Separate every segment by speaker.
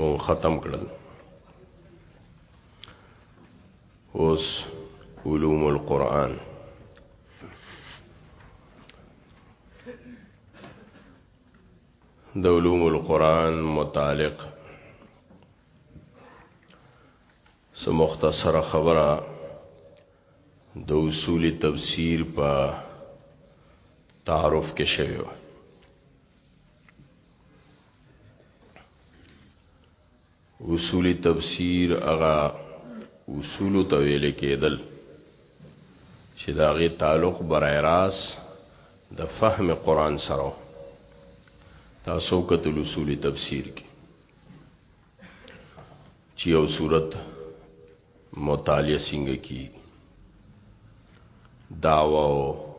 Speaker 1: مو ختم کړل اوس علوم القرآن د علوم القرآن متعلق سو مختصر خبره د اصول تفسیر په تعارف کې شوی اصول تفسیر هغه اصول ته ویل کېدل چې دا غي تعلق برای راس د فهم قران سره تاسو کتل اصول تفسیر کې چې یو صورت مطالعه څنګه کی دعوا او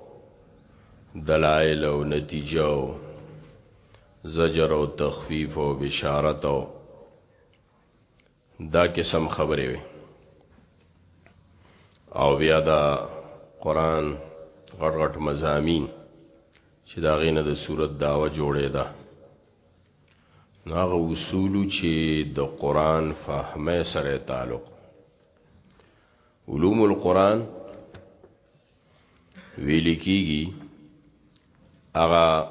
Speaker 1: دلائل او نتیجه او زجر او تخفیف او بشارت او دا قسم خبره وي او بیا دا قران غټ غټ مزامین چې دا غینه د صورت داوا جوړې ده دا نو هغه اصول چې د قران فهمه سره تعلق علوم القران ویل کیږي هغه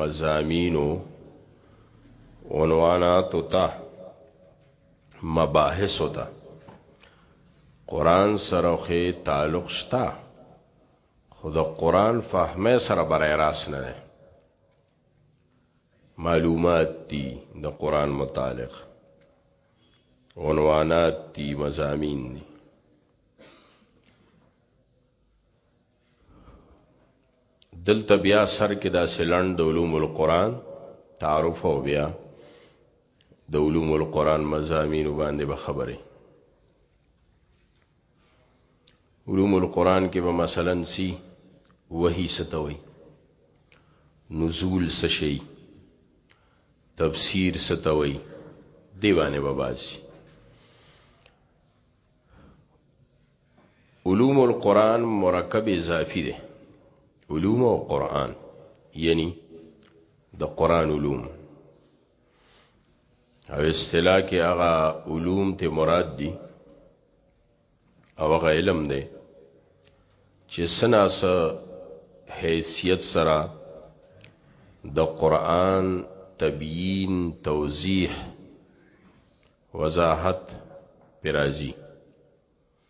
Speaker 1: مزامینو عنوانات ته مباحث ته قران سره خې تعلق شتا خود قران فهمه سره برای راس نه معلومات دي د قران متعلق عنوانات دي مزامین دي دلته بیا سر کې دا سلند د علوم القرآن تعارف او بیا د علوم القرآن مزامین باندې به خبره علوم القرآن کې به مثلا سی وحی ستوي نزول سشي تفسیر ستوي دیوانه ببازي علوم القرآن مرکب اضافي ده علوم او قرآن یعنی د قرآن علوم او اصطلاح کې هغه علوم ته مراد دي او هغه علم دی چې سناس حیثیت سره د قران تبیین توضیح وضاحت پرازی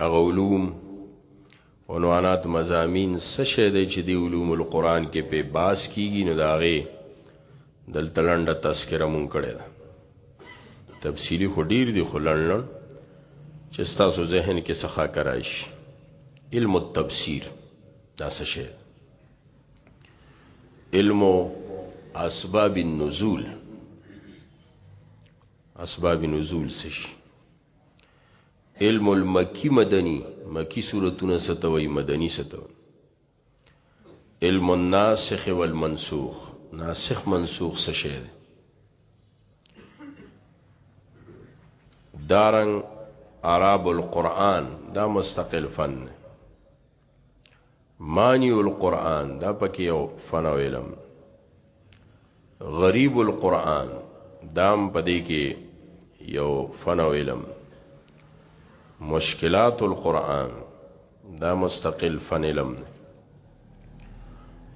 Speaker 1: هغه علوم عنوانات مزامین څه شی دی چې دی علوم القرآن کې په باس کیږي نو داغه دلته لنډه تذکره مونږ کړې ده تفصیلی خو ډیر دی خو لړلړ چې تاسو ذهن کې څخه کرایش علم التفسیر دا څه شی علم اسباب النزول اسباب نزول سشي علم المکی مدنی مکی صورتونه ستوي مدنی ستوي علم الناسخ والمنسوخ ناسخ منسوخ څه شی دی دارنګ عرب القرآن دا مستقل فن دی معنی القرآن دا پکې یو فن او علم غریب القرآن دام پدې کې یو فن او علم مشکلات القرآن دا مستقل فن علم دی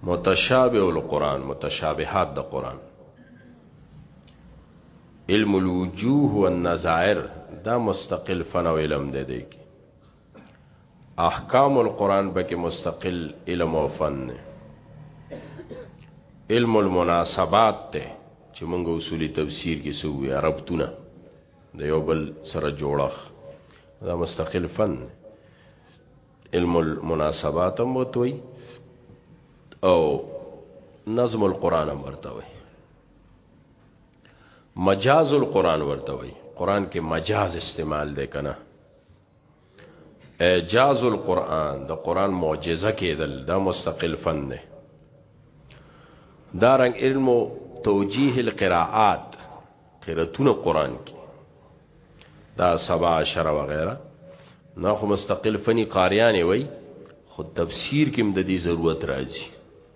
Speaker 1: متشابه القرآن متشابهات د قرآن علم الوجوه والنظائر دا مستقل فن او علم دی دی احکام القرآن بکی مستقل علم و فن دی علم المناسبات ته چې موږ اصولي تفسیر کې سوې عربتونه د یو بل سره جوړخ دا مستقل فن علم المناسبات هم وتوي او نظم القرآن هم ورته وي مجاز القرآن ورته وي قرآن کې مجاز استعمال دی کنه اعجاز القرآن د قرآن معجزه کېدل دا مستقل فن دی دا رنګ علم توجیه القراءات قراتونه قرآن کې دا سبا عشر وغیرہ نه خو مستقل فنی قاریان وي خو تفسیر کې هم د دې ضرورت راځي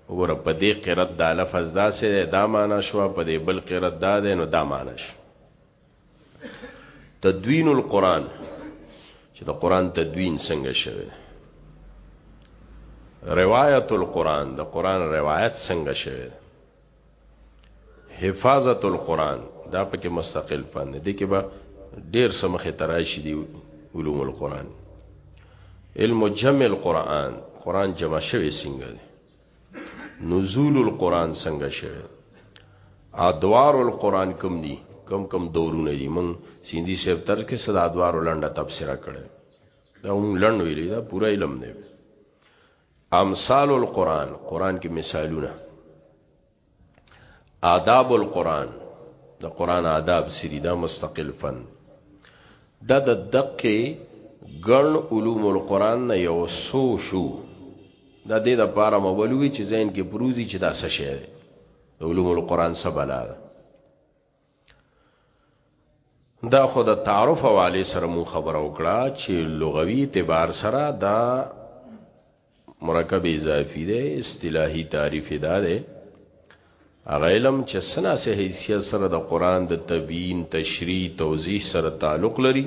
Speaker 1: وګوره په دې قرات دا لفظ دا سه دا معنا شو په دې بل قرات دا ده نو دا معنا شو تدوین القرآن چې د قرآن تدوین څنګه شوه روایت القرآن د قرآن روایت څنګه شوه حفاظت القرآن دا پکې مستقل فن دی کې به ډیر سمخه ترایشی دی علوم القرآن علم جمع القرآن قرآن جمع شوی څنګه دی نزول القرآن څنګه شوه ادوار القرآن کم دي کم کم دورونه دي مونږ سیندی صاحب تر کې صدا ادوار لنډه تفسیره کړي دا مونږ لنډ ویلې دا پوره علم دی امثال القرآن قرآن کې مثالونه آداب القرآن د قرآن آداب سری دا مستقل فن دا د دقه ګڼ علوم القرآن نه یو سو شو دا د د پاره مولوي چې زین کې پروزي چې دا څه شی علوم القرآن سبلا ده دا خو د تعارف حواله سره مون خبر او کړه چې لغوي اعتبار سره دا مرکب اضافي دی اصطلاحي تعریف دا دی هغه علم چې سنا سه حیثیت سره د قران د تبیین تشریح توضیح سره تعلق لري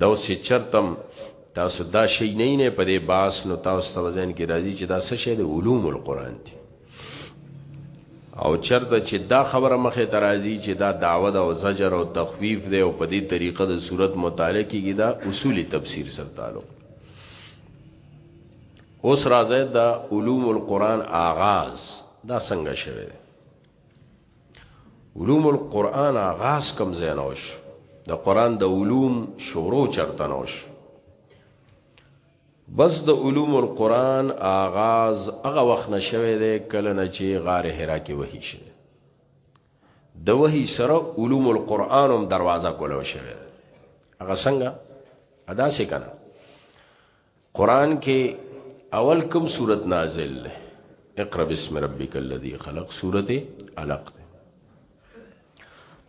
Speaker 1: دا اوس چې چرتم تاسو دا شی نه نه په دې باس نو تاسو ته ځین کې راځي چې دا څه شی دی علوم القرآن دی او چرته چې دا خبره مخه ترازی چې دا دعوت او زجر او تخفیف دی او په دې طریقه د صورت مطالعه کیږي دا اصولی تفسیر سره تعلق اوس راځي دا علوم القرآن آغاز دا څنګه شوه علوم القرآن آغاز کم زینوش د قرآن د علوم شورو چرتنوش بس د علوم القرآن آغاز هغه وخت نشوه ده کله نه چې غار حرا کې وحی شه د وحی سره علوم القرآن هم دروازه کولو شوه هغه څنګه ادا سې کنه قران کې اول کوم صورت نازل ده اقرا بسم ربک الذی خلق صورت علق ده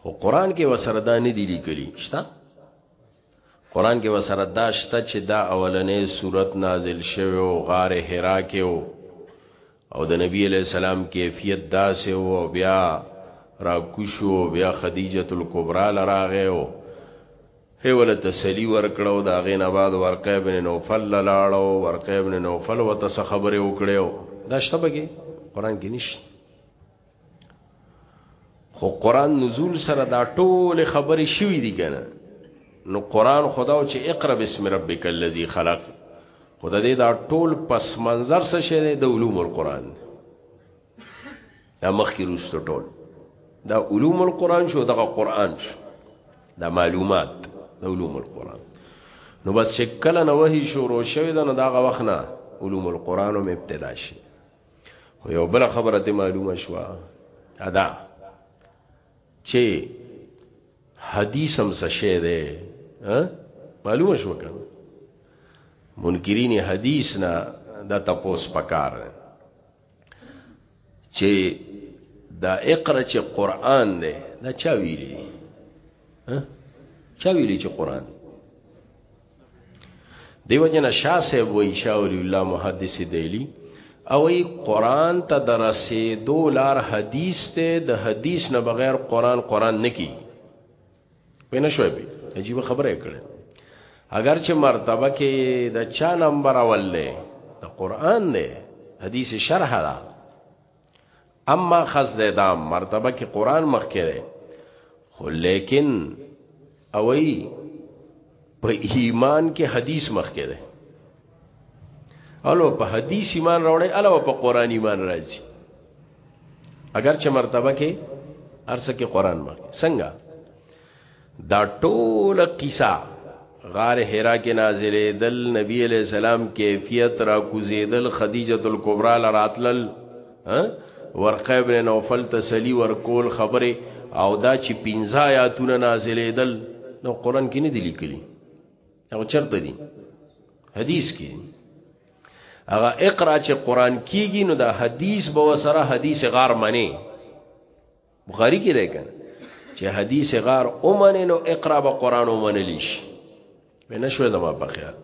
Speaker 1: خو قران کې وسره دا نه دی لیکلی شته قران کې وسره دا شته چې دا اولنې صورت نازل شوه او غار حرا کې او او د نبی علیہ السلام کیفیت داسې وو بیا را کوشو بیا خدیجه الکبرى لراغه او هی ول تسلی ورکړو دا غین آباد ورقه ابن نوفل لاړو ورقه ابن نوفل وته خبره وکړو دا شته بګي قران کې نشته خو قران نزول سره دا ټول خبرې شوې دي کنه نو قران خدا او چې اقرا بسم ربک الذی خلق خدا دې دا ټول پس منظر څه شه د علوم القرآن دا مخکې روستو ټول دا علوم القرآن شو دغه قرآن شو دا معلومات د علوم القرآن نو بس شکل نه وਹੀ شروع شوی دا نه دغه وخت نه علوم القرآن هم ابتدا شي خو یو بل خبره ته معلومه شو ادا چې حدیث هم څه شی دی معلومه شو کنه منکرین حدیث نه دا تپوس پکار دی چې دا اقرا چې قران دی دا چا ویلی چا ویلی چې قران دیو جن شاه صاحب وی شاه ولی الله محدث دیلی او ای قران ته درسه دولار حدیث ته د حدیث نه بغیر قران قران نکی پینه شوی به عجیب خبره کړه اگر چې مرتبه کې د چا نمبر اول دی د قران دی حدیث شرح ده اما خز ده دا مرتبه کې قران مخ کې ده خو لیکن اوئی په ایمان کې حدیث مخ کې ده الو په حدیث ایمان راوړې الو په قران ایمان راځي اگر چې مرتبه کې ارسه کې قران مخ څنګه دا ټول قصه غار حرا کې نازلې دل نبی علیہ السلام کیفیت را کوزیدل خدیجه الکبرى لراتلل ورقه ابن نوفل تسلی ورکول خبره او دا چې پنځه آیاتونه نازلې دل نو قران کې نه دي لیکلي او چرته دي حدیث کې هغه اقرا چې قران کیږي نو دا حدیث به وسره حدیث غار منی بخاری کې دی کنه چې حدیث غار اومنه نو اقرا به قران اومنه لیش مې نشو زما په خیال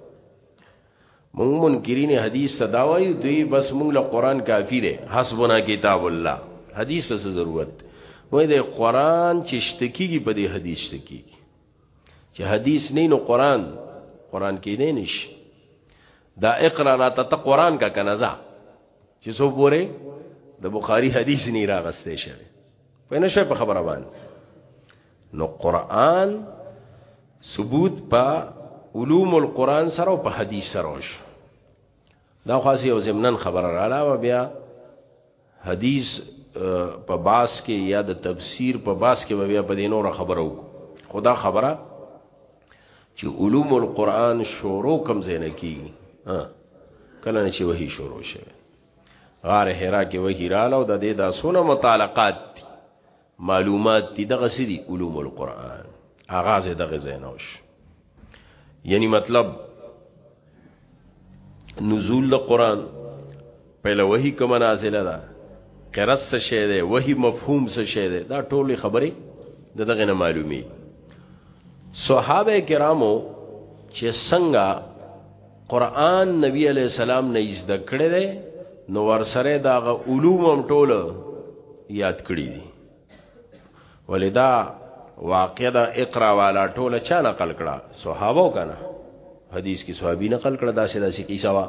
Speaker 1: مونږ منکرین حدیث تداوی دوی بس مونږ له قران کافی دی حسبنا کتاب الله حدیث څه ضرورت وای د قران چې شتکیږي په دې حدیث شتکیږي چې حدیث نه نو قران قران کې نه نشي دا اقرا را ته قرآن کا کنزا چې سو پوره د بخاری حدیث نه راغسته شوی په نشه په خبره باندې نو قرآن ثبوت په علوم القرآن سره او په حدیث سره وش دا خاصه یو زمنن خبره رااله بیا حدیث په باس کې یا د تفسیر په باس کې بیا په دې نور خبره وکړو خدا خبره چې علوم القرآن شروع کم زینه کی کله نه چې وਹੀ شروع شوه غار حرا کې وਹੀ رااله او د دې داسونه متعلقات دي معلومات دي دغه سي دي علوم القرآن آغاز دغه زینوش یعنی مطلب نزول د قرآن پهله وحی کوم نازله ده قرات څه شی ده وحی مفهوم څه شی ده دا ټولې خبرې د دغه نه معلومي صحابه کرامو چې څنګه قران نبی علی السلام نه زده کړی دی نو ورسره دا غ علوم هم ټول یاد کړی دي ولدا واقع دا اقرا والا ټول چا نقل کړه صحابه کنه حدیث کې صحابي نقل کړه دا سیدا سی کیسه وا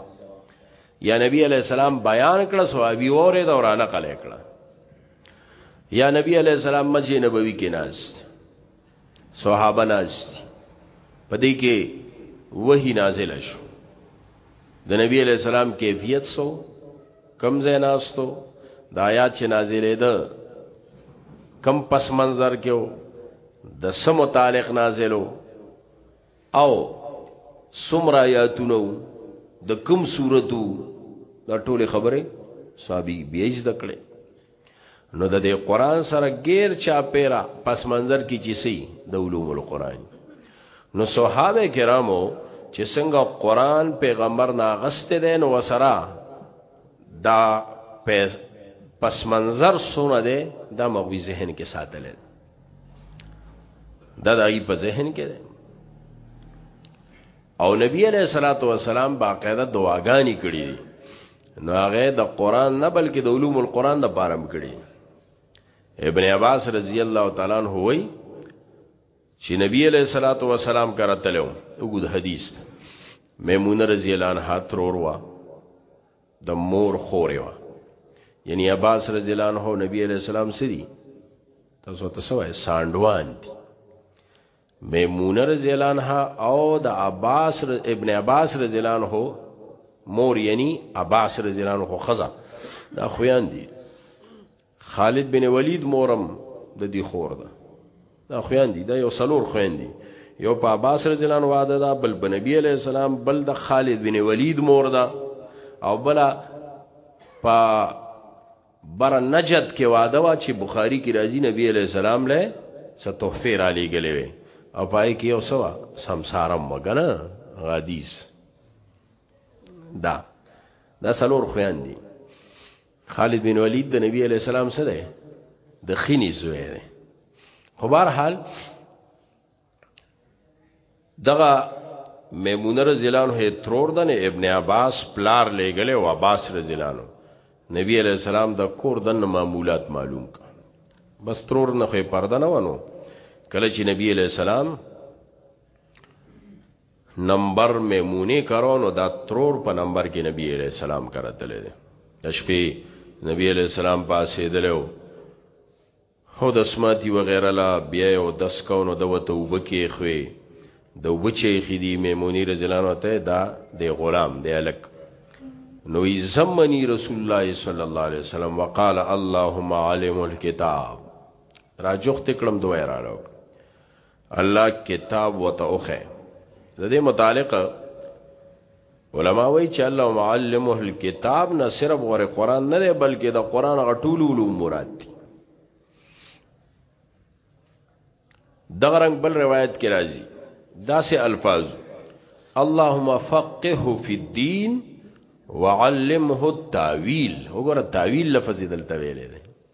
Speaker 1: یا نبی علی السلام بیان کړه صحابي وره دا ورانه کړه یا نبی علی السلام مسجد نبوي کې ناز صحابه ناز په دې کې وਹੀ نازل شو د نبی علی السلام کیفیت سو کم زیناستو د آیات چې نازلې ده کم پس منظر کې د سم متعلق نازلو او سمرا یاتونو د کم صورتو د ټوله خبره صحابي بیج دکړي نو د دې قران سره غیر چا پیرا پس منظر کی چسی د علوم القرآن نو صحابه کرامو چې څنګه قران پیغمبر ناغسته دین وسرا دا پس منظر سونه ده دا مغوی ذهن کې ساتل دا د ای په ذهن کې ده او نبی علیہ الصلوۃ والسلام باقاعده دعاګانی کړې دي نو هغه د قران نه بلکې د علوم القران د بارم کړي ابن عباس رضی الله تعالی عنہ وای چې نبی علیہ الصلوۃ والسلام کرا تلو وګد حدیث میمونه رضی الله عنها ترور وا د مور خورې وا یعنی عباس رضی الله عنه نبی علیہ السلام سری تاسو ته سوای ساندوان دي میمونه رضی الله عنها او د عباس ابن عباس رضی الله عنه مور یعنی عباس رضی الله عنه خزا دا خویان دي خالد بن ولید مورم د دې خور ده دا خویان دي دا یو سلور خویان دي یو په عباس رضی الله عنه واده ده بل په نبی علی السلام بل د خالد بن ولید مور ده او بل په بر نجد کې واده وا چې بخاری کې راځي نبی علی السلام له څه تحفه را لېګلې وي او پای کې یو سوا سمسارم وګنه غادیس دا دا سلور خویان دي خالد بن ولید د نبی علی السلام سره د خینی زوی دی خو بهر حال دغه میمونه رضی الله عنه ترور د ابن عباس پلار لګل او عباس رضی الله عنه نبی علیہ السلام د کور د معمولات معلوم کا بس ترور نه خې پرده نه ونو کله چې نبی علیہ السلام نمبر میمونه کرونو دا ترور په نمبر کې نبی علیہ السلام کرتلې ده شپې نبی علیہ السلام پاسې دلو هو دسماتی وغیره لا بیا یې اودس کو نو ده ورته اوبه کیښوې ده اوبه چه ایښې دي میمونی رضی الله عنها ته دا دی غلام دی هلک نو یې زمنی رسول الله صلی الله علیه وسلم وقال اللهم علم الكتاب راجوخت کړم دوه راړو الله کتاب وتوخه د دې متعلق علما وی چې الله معلمه الكتاب نه صرف غره قران نه دی بلکې د قران غټول علوم مراد دي دغه رنگ بل روایت کې راځي دا سه الفاظ اللهم فقهه فی الدین وعلمه التاویل وګوره تاویل لفظ دلته ویلې دی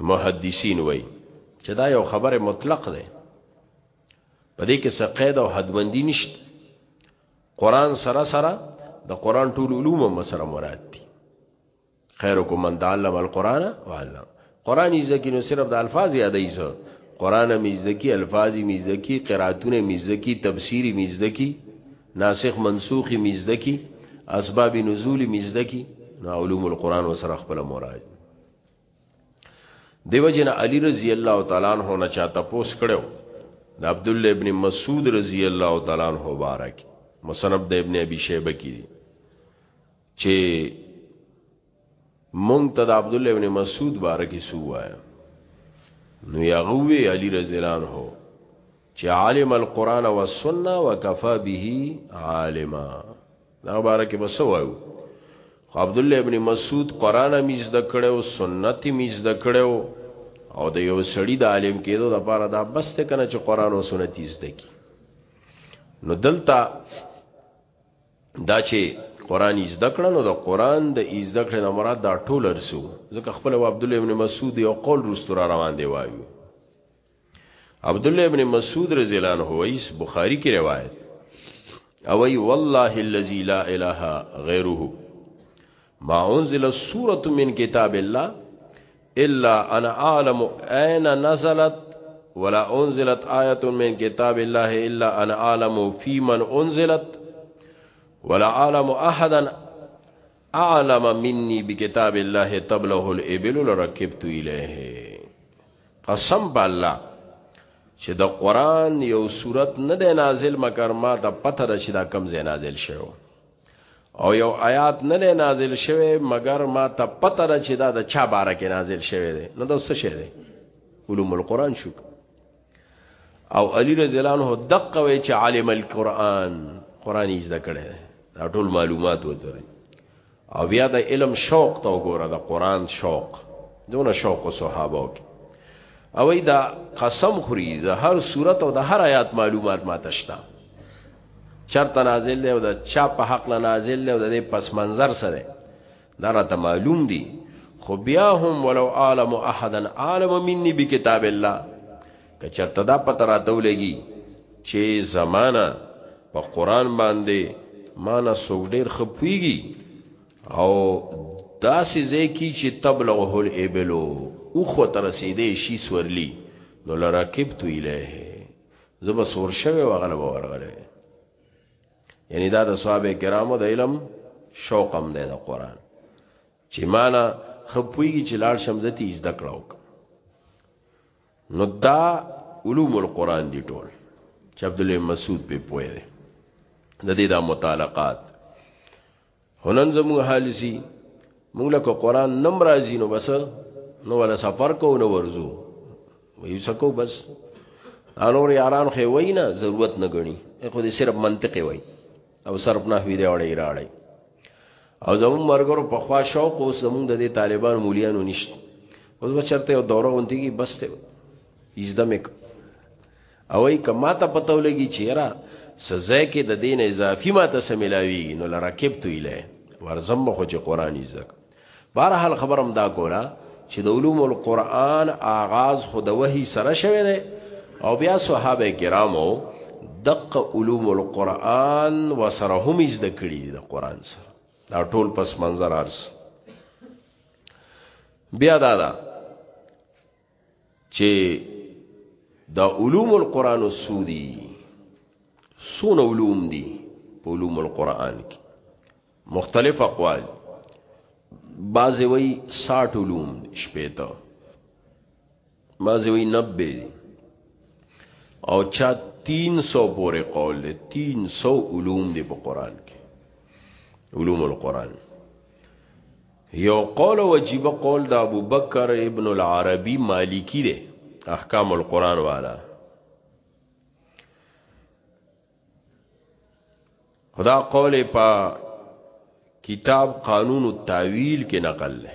Speaker 1: محدثین وای چې دا یو خبره مطلق ده په دې کې څه قید او حدبندی نشته قران سره سره د قران ټول علوم هم سره مراد دي خیرکم من تعلم القرآن وعلم قران یې ځکه نو صرف د الفاظ یادای زه قران مې ځکه الفاظ مې ځکه قراتونه مې ځکه تفسیری مې ځکه ناسخ منسوخ مزده کی اسباب نزول مزده کی نو علوم القرآن وسره خپل مراج دیو جن علی رضی الله تعالی عنہ نه چاته پوس کړو د عبد الله ابن مسعود رضی الله تعالی عنہ مبارک مصنف د ابن ابي شيبه کې چې مونږ ته د عبد الله ابن مسعود باره کې سو وایا نو یغه وی علی رضی الله عنه چې عالم القرآن والسنه وکفا به عالما دا باره کې بس وایو عبد الله ابن مسعود قرآن میز د کړو سنت میز د کړو او د یو سړی د عالم کېدو د پاره دا بس ته کنه چې قرآن او سنت یې زده کی نو دلته دا چې قران یې زده کړنو د قران د یې زده کړنو مراد دا ټول ارسو ځکه خپل عبد الله ابن مسعود یو قول رستور روان دی وایو عبد الله ابن مسعود رضی الله عنه وایس بخاری کی روایت او ای والله الذی لا اله غیره ما انزل سوره من کتاب الله الا انا اعلم اين نزلت ولا انزلت ايه من كتاب الله الا انا اعلم في من انزلت ولا اعلم احدا اعلم مني بكتاب الله تبله الابل لركبت اليه قسم بالله چې د قران یو صورت نه دی نازل مګر ما ته پته ده چې دا کم زې نازل شوی او یو آیات نه دی نازل شوی مګر ما ته پته ده چې دا د چا باره کې نازل شوی دی نو دا څه شی دی علوم القرآن شو او علی رضی الله عنه دقه وی چې عالم القرآن قرآن یې زده کړی دا ټول معلومات وځري او بیا د علم شوق ته وګوره د قرآن شوق دونه شوق او صحابه وکي او دا قسم خوري د هر صورت او د هر آیات معلومات ما تشتا چرته نازل دی او د چا په حق لا نازل دی او د پس منظر سره دا راته معلوم دی خو بیا هم ولو عالم احدا عالم مني بکتاب الله که چرته دا پته راته ولګي چې زمانہ په قران باندې مانا سوګ ډیر خپويږي او داسې ځکه چې تبلغه الابلو او خو تر رسیدې شي سورلی نو لرکبت الیه زب سور شوی وغله ورغله یعنی دا د صحابه کرامو د علم شوقم دی د قران چې مالا خپویږي چې لاړ شم زتی زده کړو نو دا علوم القرآن دی ټول چې عبد الله مسعود په پوهه ده د دې د متعلقات هنن زمو حال سي موږ له قرآن نم راځي نو بس نو ولا سفر کو نو ورزو ویو سکو بس انور یاران خو وینا ضرورت نه غني خو دې صرف منطق وای او صرف نه وی دی اوري راړي او زمون مرګرو په خوا شوق او زمون د دې طالبان مولیانو نشته اوس بچرته یو دوره ونتیږي بس ته ایزدمک او ای که ما ته پته ولګي چیرې سزا کې د دین اضافي ما ته سملاوي نو لرکب تو اله ورزم خو چې قران زک بهر حال خبرم دا کولا چې د علوم القرآن آغاز خود وحی سره شوه دی او بیا صحابه کرامو دق علوم القرآن وسره هم زده کړی د قرآن سره دا ټول پس منظر ارس بیا دا دا چې د علوم القرآن سودی سون علوم دي په علوم القرآن کې مختلف اقوال بعضی وی 60 علوم شپېته بعضی وی 90 او چا 300 پورې قول دی 300 علوم دی په قرآن کې علوم القرآن یو قول او عجیب قول د ابو بکر ابن العربی مالکی دی احکام القرآن والا خدا قول په کتاب قانون التاویل کې نقل له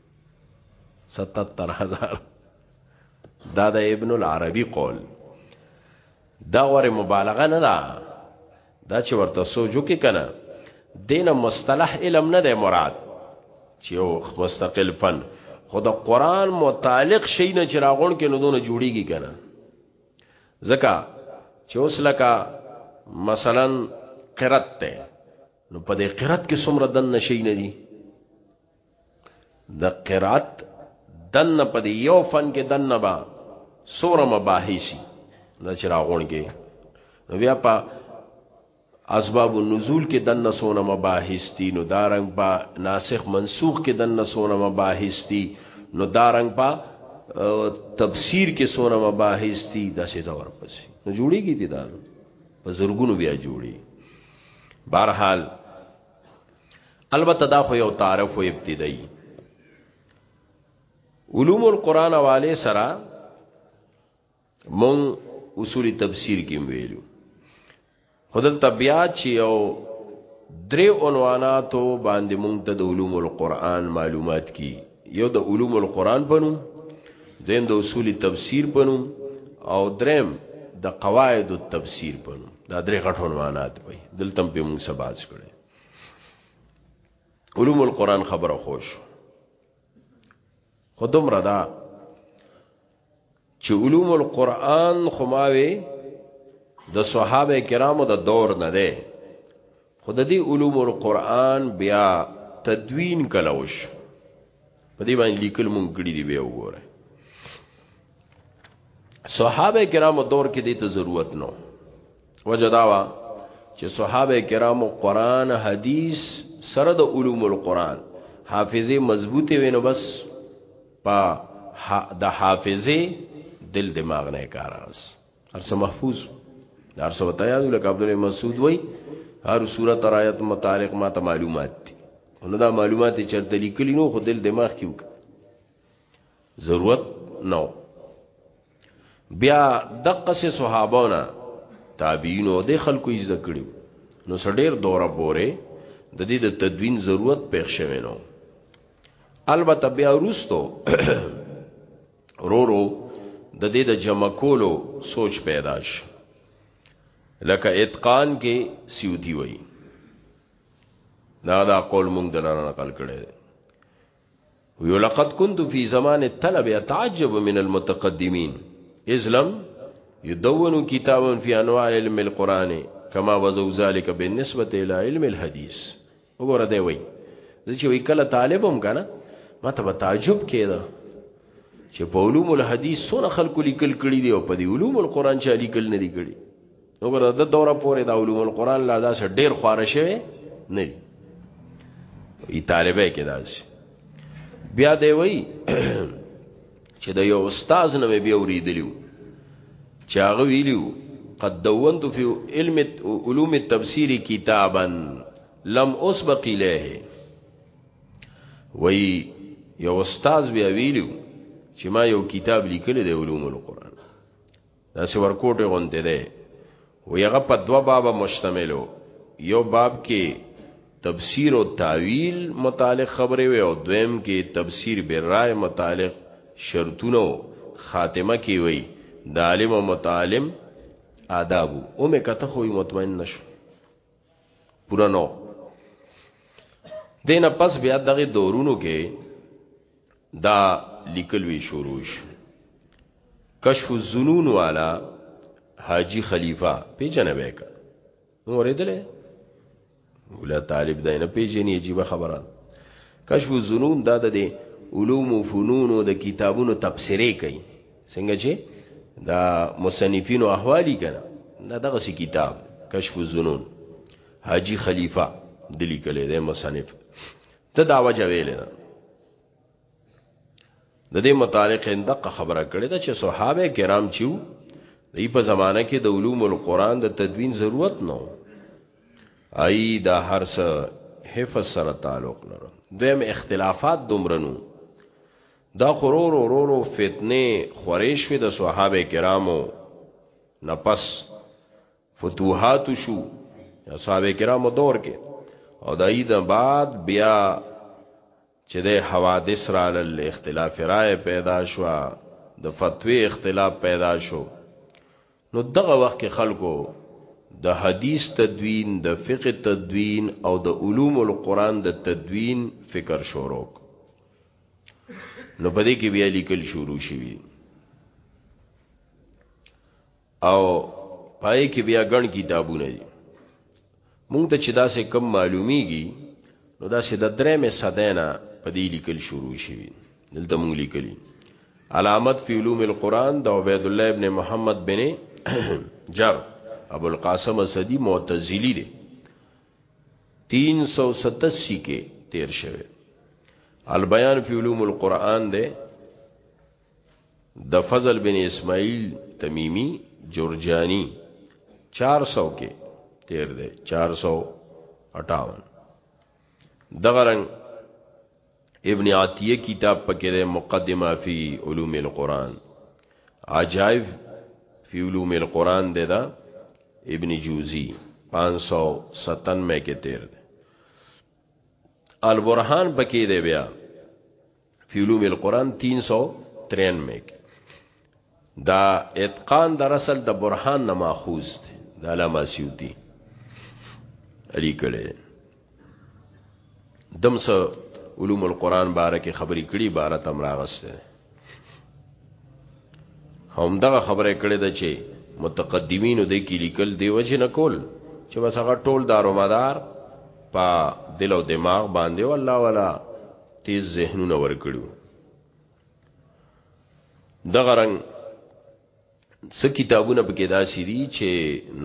Speaker 1: ستتر هزار دا د ابن العربی قول دا غور مبالغه نه ده دا چې ورته سوچو کې کنه دین مصطلح علم نه ده مراد چې یو مستقل فن خو د قران متعلق شي نه چراغون کې نودونه جوړیږي کنه ځکه چې اوس لکه مثلا قرت ته نو په دې قرت کې څومره دن نشي نه دي د قرات دن په دی یو فن کې دن با سور مباحثي نه چې راغون کې نو بیا په اسباب النزول کې دن سونه مباحث دي نو دارنګ په ناسخ منسوخ کې دن سونه مباحث دي نو دارنګ په تفسیر کې سونه مباحث دي د څه زور پسې نو جوړیږي دي دا په زورګونو بیا جوړي بهرحال البته دا خو یو تعارف او ابتدایي علوم القرآن والے سره مون اصول تفسیر کې ویلو خدل طبيع چې یو درې عنواناتو باندې مونږ ته د علوم القرآن معلومات کی یو د علوم القرآن پنوم دیم د اصول تفسیر پنوم او دریم د قواعد التفسیر پنوم دا درې غټ عنوانات وي دلته په مونږ سباز کړي علوم القرآن خبره خوش خودم ردا چې علوم القرآن خماوي د صحابه کرامو د دور نه ده خود دې علوم القرآن بیا تدوین کلوش په دې باندې لیکل مونږ کړی دی به وګوره صحابه کرامو دور کې دې ته ضرورت نو وجداوا چې صحابه کرامو قران حدیث سره د علوم القرآن حافظه مضبوطه وینو بس پا د حافظه دل دماغ نه کار اس ارسه محفوظ دار سو ته یاد لکه عبد الله مسعود وای هر صورت آیت متعلق ما ته معلومات دي نو دا معلومات چرته لیکلی نو خو دل دماغ کیو ضرورت نو بیا دقه سه صحابونه تابعین او د خلکو یې ذکر کړو نو سړیر دوره بوره د دې د تدوین ضرورت پېښ شوه نو البته بیا روستو رورو د دې د جمع کولو سوچ پیدا شو لکه اتقان کې سیوتی وای دا دا قول مونږ دلاره نقل کړي وی لقد كنت في زمان الطلب اتعجب من المتقدمين اذ لم يدونوا كتابا في انواع علم القران كما وزو ذلك بالنسبه الى علم الحديث وګوره دی وی چې وی کله طالبم کنه ما ته تعجب کېده چې په علوم الحديث سونه خلکو لیکل کړي دي او په دې علوم القران چې لیکل نه دي کړي وګوره د دوره پورې د علوم القرآن لا داسې ډیر خواره شوی نه دی ای طالبه کې داسې بیا دی وی چې د یو استاد نه بیا وریدلیو چې هغه ویلیو قد دونت فی علم علوم التفسیر کتابا لم اسبق الیه وی یو استاد بیا ویلیو چې ما یو کتاب لیکلی دی علوم القرآن دا سی ورکوټه غونډه ده وی هغه په دوا باب مشتملو یو باب کې تفسیر او تعویل متعلق خبرې وي او دویم کې تفسیر برای متعلق شرطونه خاتمه کې وي د عالم او متعلم آدابو او مې کته خو مطمئن نشو پورا نو دینه پس بیا دغه دورونو کې دا لیکل وی شروع شو کشف الظنون والا حاجی خلیفہ پیجنه وکړه اوریدلې ولا طالب دا نه پیژنې عجیب خبره کشف الظنون دا د علوم او فنون او د کتابونو تفسیرې کوي څنګه چې دا مصنفین او احوالی کنه دا دغه سی کتاب کشف الظنون حاجی خلیفہ دلی کله د مصنف ته دا وجه ویل ده د دې متعلق اندقه خبره کړې ده چې صحابه کرام چې دی په زمانه کې د علوم القرآن د تدوین ضرورت نه ای دا هر څه حفظ سره تعلق لرو دویم اختلافات دومرنو دا خرور ورورو فتنه خورې شوې د صحابه کرامو نفس فتوحات شو صحابه کرامو دور کې او د عید بعد بیا چې د حوادث را لل اختلاف رائے پیدا شو د فتوی اختلاف پیدا شو نو دغه وخت کې خلکو د حدیث تدوین د فقه تدوین او د علوم القرآن د تدوین فکر شروع نو په دې کې بیا لیکل شروع شوی او پای کې بیا ګڼ کتابونه دي مونږ ته چې دا سه کم معلومیږي نو دا سه د درې مې صدینا په دې لیکل شروع شوی دلته مونږ لیکلی علامت فی علوم القرآن د عبید الله ابن محمد بن جر ابو القاسم اسدی معتزلی دی 387 کې تیر شوه البیان فی علوم القرآن ده د فضل بن اسماعیل تمیمی جورجانی 400 کې تیر ده 458 دغه رنگ ابن عطیه کتاب پکې ده مقدمه فی علوم القرآن عجائب فی علوم القرآن ده دا ابن جوزی 597 کې تیر ده البرهان پکې ده بیا فی علوم القرآن 393 کې دا اتقان در اصل د برهان نه ماخوذ دی د علامه سیوطی علی کله دمس علوم القرآن باره کې خبرې کړي عبارت هم راغسته هم دغه خبره کړې ده چې متقدمینو د کې لیکل دی وجه نه کول چې بس هغه ټول دارومدار په دل او دماغ باندې والله ولا تیز ذهنونه ورکړو دغه رنګ څه کتابونه پکې داسې دي چې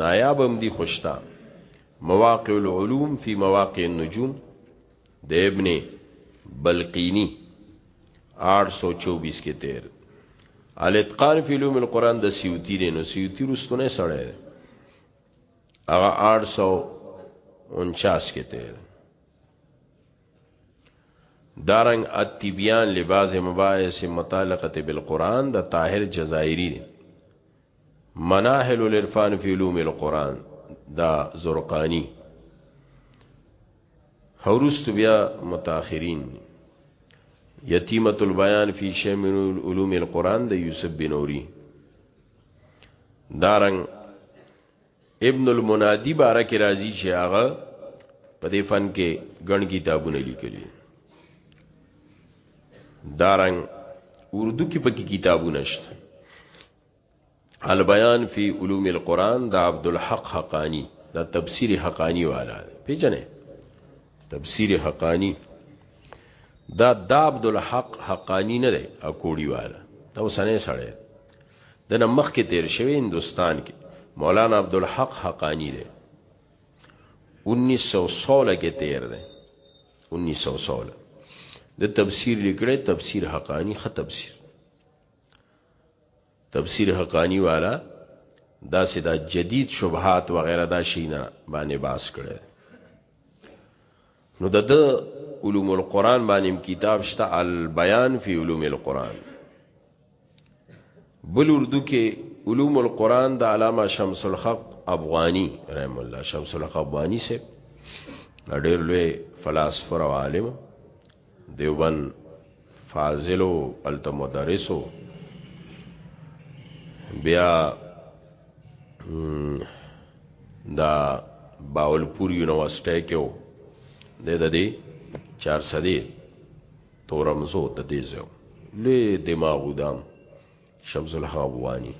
Speaker 1: نایاب هم دي خوشتا مواقع العلوم فی مواقع النجوم د ابن بلقینی 824 کې تیر الاتقان فی علوم القرآن د سیوتی دی نو سیوتی رستونه سړی دی هغه 849 کې تیر دارنګ التبیان لباس مباحث متعلقه بالقران د طاهر جزائری دی مناحل العرفان فی علوم القران دا زرقانی حورست بیا متاخرین یتیمت البیان فی شمن علوم القران د یوسف بنوری دارنګ ابن المنادی باره کې راځي چې هغه په دې فن کې ګڼ کتابونه لیکلي دارنګ اردو کې پکې کتابونه شته البیان فی علوم القرآن دا عبد الحق حقانی دا تفسیر حقانی والا پیژنې تفسیر حقانی دا دا عبد الحق حقانی نه دی اکوړی والا دا وسنه سره د نمخ کې تیر شوی هندستان کې مولانا عبدالحق حقانی دی 1916 کې تیر دی 1916 د تفسیر لیکړی تفسیر حقانی خ تفسیر تفسیر حقانی والا دا سدا جدید شبهات وغیرہ دا شینا باندې باس کړي نو د د علوم القرآن باندې کتاب شته البیان فی علوم القرآن بل اردو کې علوم القرآن د علامه شمس الحق افغانی رحم الله شمس الحق افغانی سے ډېر لوی فلسفه او عالم دیوبند فاضل و هلته مدرس و بیا دا باولپور یونیورسټۍ کې و د د دې چار سدي تورمزو د دې زو لوی دماغ دام شمس الحق وانی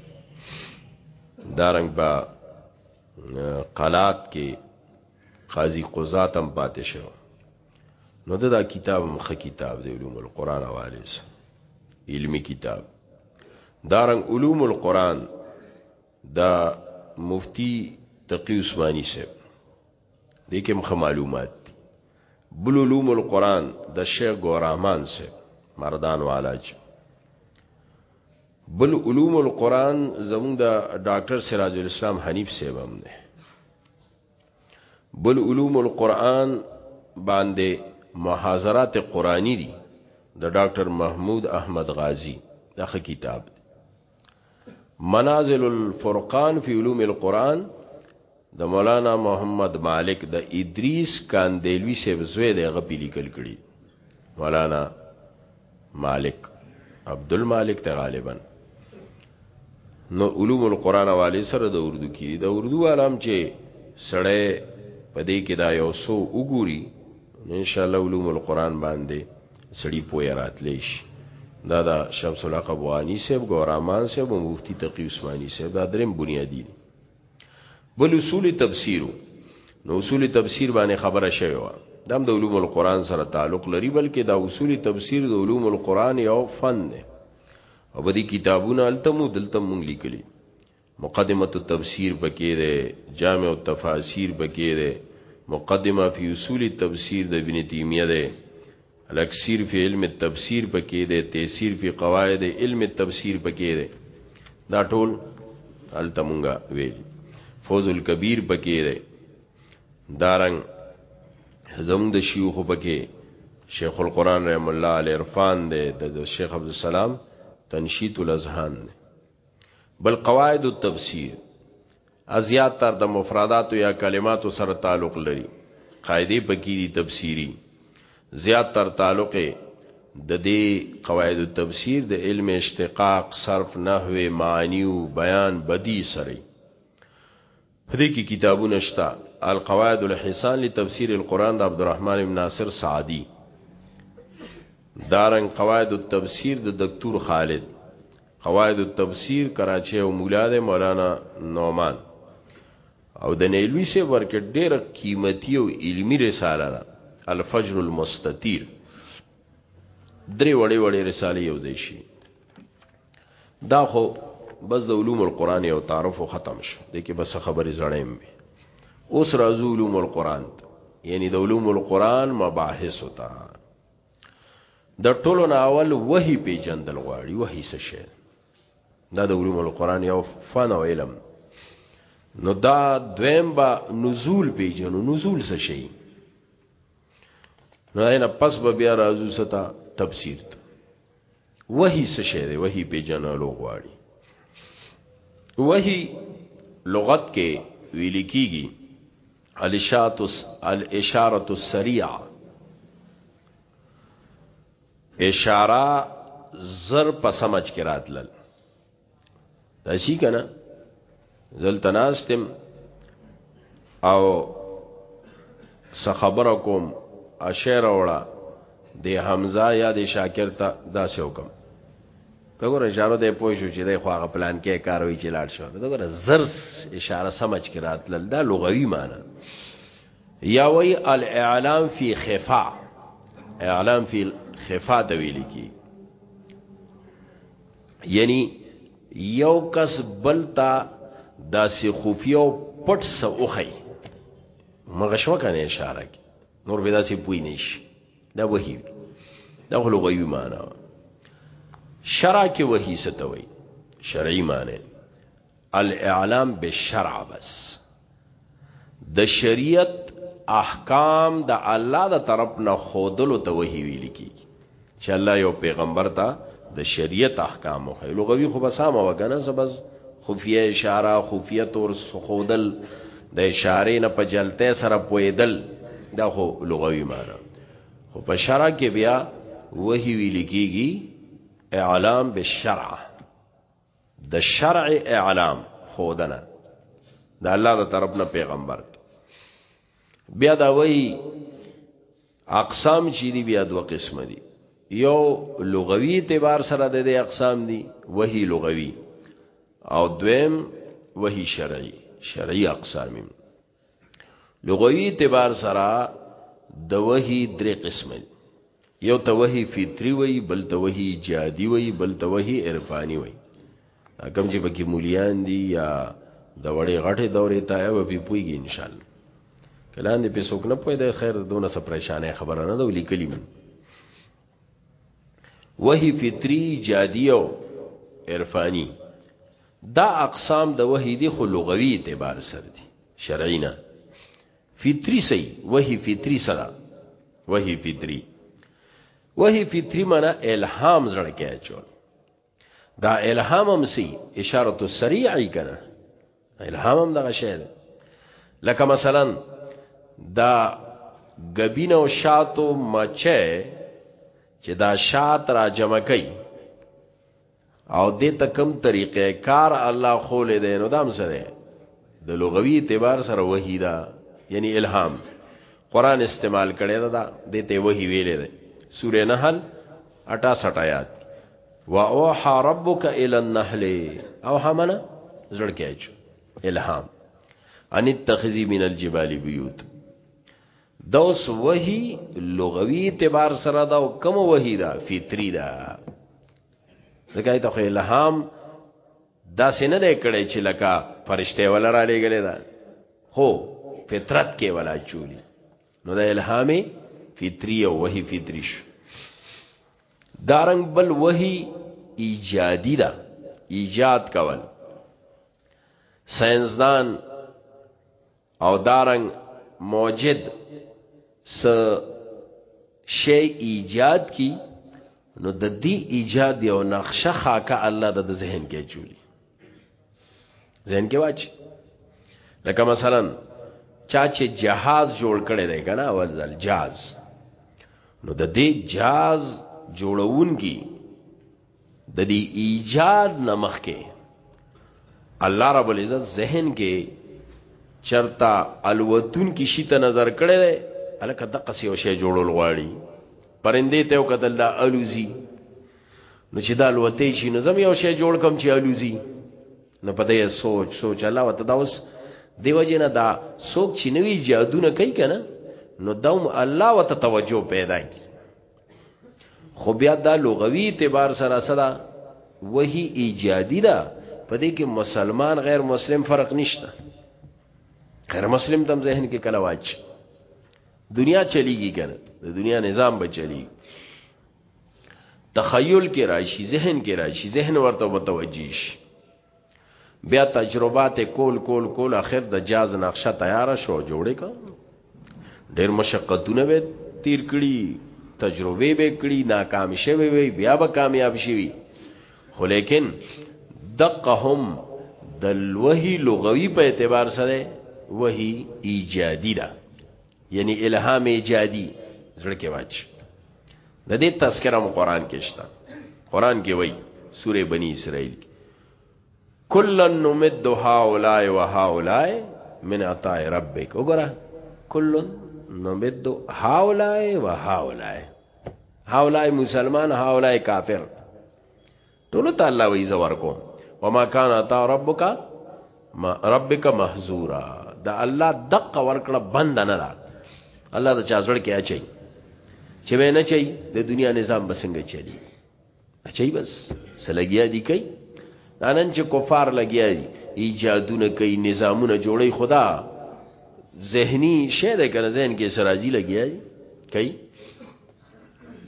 Speaker 1: دارنګ با قلات کې قاضی قضات هم پاتې شو نو دا کتاب هم ښه کتاب دی علوم القرآن حوالې سره علمی کتاب دارنګ علوم القرآن دا مفتی تقی عثماني صاحب دې کې مخه معلومات دي بل علوم القرآن د شیخ ګورحمان صاحب مردان والاج بل علوم القرآن زموږ د ډاکټر سراج الاسلام حنیف صاحب هم دی بل علوم القرآن باندې محاضرات قرآنی دي د ډاکټر محمود احمد غازی دغه کتاب دی منازل الفرقان فی علوم القرآن د مولانا محمد مالک د ادریس کاندیلوی سیب زوی دغه پیلیکل کړي مولانا مالک عبد المالک ته غالبا نو علوم القرآن والی سره د اردو کی د اردو عالم چې سړی په دې کې دا یو سو وګوري ان شاء الله علوم القرآن باندې سړی پوی راتلی شي دا دا شمس الحق افغاني صاحب ګورامان صاحب مفتی تقی عثماني صاحب دا دریم بنیادی دي بل اصول تفسیر نو اصول تفسیر باندې خبره شوی و دم د علوم القرآن سره تعلق لري بلکې دا اصول تفسیر د علوم القرآن یو فن دی او بدی کتابونه التمو دلته مونږ لیکلي مقدمه التفسیر پکې ده جامع التفاسیر پکې ده مقدمه فی اصول التفسیر د ابن تیمیه ده الکسیر فی علم التفسیر پکې دی تیسیر فی قواعد علم التفسیر پکې دی دا ټول الته مونږه ویل فوز الکبیر پکې دی دارنګ زموږ د شیوخ پکې شیخ القران رحم الله علی عرفان دی د شیخ عبد السلام تنشیط الاذهان دی بل قواعد التفسیر ازیات تر د مفرداتو یا کلماتو سره تعلق لري قاعده پکې دي تفسیری زیات تر تعلق د دې قواعد التفسیر د علم اشتقاق صرف نحو معنی او بیان بدی سره دې کې کتابونه شته القواعد الحسان لتفسیر القرآن د عبدالرحمن بن ناصر سعدی دارن قواعد التفسیر د دکتور خالد قواعد التفسیر کراچۍ او مولا دی مولانا نعمان او د نیلوی سے ورکه ډیره قیمتي او علمی رساله ده الفجر المستطير درې وړې وړې رسالې یو ځای شي دا خو بس د علوم القرآن یو تعارف او ختم شو د کې بس خبرې زړېم اوس راځو علوم القرآن یعنی د علوم القرآن مباحث وتا د ټولو نه اول وحي پیجندل غواړي وحي څه شي دا د علوم القرآن یو فن او علم نو دا دویم با نزول پیجنو نزول څه شي نو اینا پس به بیا راځو ستا تفسیر ته وحی څه شی دی وحی پیژنلو غواړي وحی لغت کې ویل کیږي الاشات الاشاره السریعه اشاره زر په سمج کې راتلل داسی کنه زلتناستم او س خبر کوم اشعر وړه د حمزه یا د شاکر ته داسې حکم ته ګور اشاره دی پوه شو چې د خو هغه پلان کې کار وی چې لاړ شو ته ګور زرس اشاره سمج کې راتل دا لغوي معنی یا وی الاعلام فی خفا اعلام فی خفا ته ویل کی یعنی یو کس بلتا داسې خفیه او پټ سه اوخی مغه شو کنه اشاره کی نور به داسې پوی نش دا وحی دا غلو غیو معنا شرع کې وحی ستوي شرعي معنی الاعلام بالشرع بس د شریعت احکام د الله د طرف نه خودلو ته وحی ویل کی چې الله یو پیغمبر ته د شریعت احکام خو لغوی خو بسامه وګنه سبز خفیه اشاره خفیه تور خودل د اشاره نه په جلته سره پویدل دا خو لغوی معنی خو په شرع کې بیا وحی ویل کیږي اعلام بالشرع د شرع اعلام خودنه د الله د طرف نه پیغمبر بیا دا وای اقسام چې دی بیا دوه قسم دي یو لغوي اعتبار سره د اقسام دي وਹੀ لغوي او دویم وਹੀ شرعي شرعي اقسام لغوی اعتبار سره د وحی درې قسم دي یو ته وحی فطری وای بل ته وحی جادی وای بل ته وحی عرفانی وای کوم چې پکې مولیان دي یا د وړې غټې دورې ته به پی پویږي ان شاء الله کلان دې په سوک نه پوي د خیر دونه سپریشانه خبره نه ده ولیکلی من وحی فطری جادی او عرفانی دا اقسام د وحی دی خو لغوی اعتبار سره دي شرعی نه فطری سي وحی فطری سره وحی فطری وحی فطری معنی الهام زړه کې اچول دا الهام هم سي اشاره السريعي کنه الهام هم دغه شی دی لکه مثلا دا غبین او شاتو مچه چې دا شات را جمع کوي او دې ته کم طریقې کار الله خولې دی نو دام سره د لغوي اعتبار سره وحی دا یعنی الهام قران استعمال کړي دا دې ته وحی ویلې ده سوره نحل 68 آیات واوحى ربك الى النحل او حمنا زړه کې اچ الهام ان اتخذي من الجبال بيوت دا اوس وحي لغوي اعتبار سره دا کوم وحي دا فطري دا ځکه ته خو الهام دا سینه دې کړي چې لکه فرشته ولا را لګلې دا هو فطرت کې ولا چولی نو دا الهامي فطري او وحي فطري شو دارنګ بل وحی ایجادی دا ایجاد کول ساينسدان او دارنګ موجد س شی ایجاد کی نو د دې ایجاد یو نقشه خاکه الله د ذهن کې چولی ځین کې واچ لکه مثلا چا چې جهاز جوړ کړي دی کنه اول ځل جهاز نو د دې جهاز جوړونګي د دې ایجاد نمخ کې الله رب العزت ذهن کې چرتا الوتون کې شي ته نظر کړي دی الکه دقه سی او شی جوړول غواړي پرندې ته وکتل دا الوزی نو چې دا لوتې شي نو زم یو شی جوړ کم چې الوزي نو په دې سوچ سوچ الله وت دا اوس دیو جن دا سوک چې نوی جادو نه کوي کنه نو دوم الله وت توجه پیدا کی خو بیا دا لغوي اعتبار سره سره وਹੀ ایجادی دا پدې کې مسلمان غیر مسلم فرق نشته غیر مسلم تم ذهن کې کله واچ دنیا چلیږي کنه د دنیا نظام به چلیږي تخیل کې راشي ذهن کې راشي ذهن ورته متوجي شي بیا تجربات کول کول کول اخر د جاز نقشه تیار شو جوړې کا ډېر مشقتونه به تیر کړي تجربه به کړي ناکام شوي وي بیا به کامیاب شي خو لیکن دقهم د لوهي لغوي په اعتبار سره وهي ایجادي ده یعنی الهام ایجادي زړه کې واچ د دې تذکرہ مو قران کې شته قران کې وایي سوره بنی اسرائیل کلن نمد هؤلاء وهؤلاء من عطاء ربک وګوره کلن نمد هؤلاء وهؤلاء هؤلاء مسلمان هؤلاء کافر ټول ته الله وی زور کوم وما کان عطا ربک ما ربک محذورا دا الله دقه ورکړه بند نه را الله دا چا زړه کې اچي چې به نه چي د دنیا نظام بسنګ چلی اچي بس سلګیا دی کوي نن چې کفار لګیا دي ایجادونه کوي نظامونه جوړي خدا ذهني شی ده کنه ذهن کې سرازي لګیا دي کوي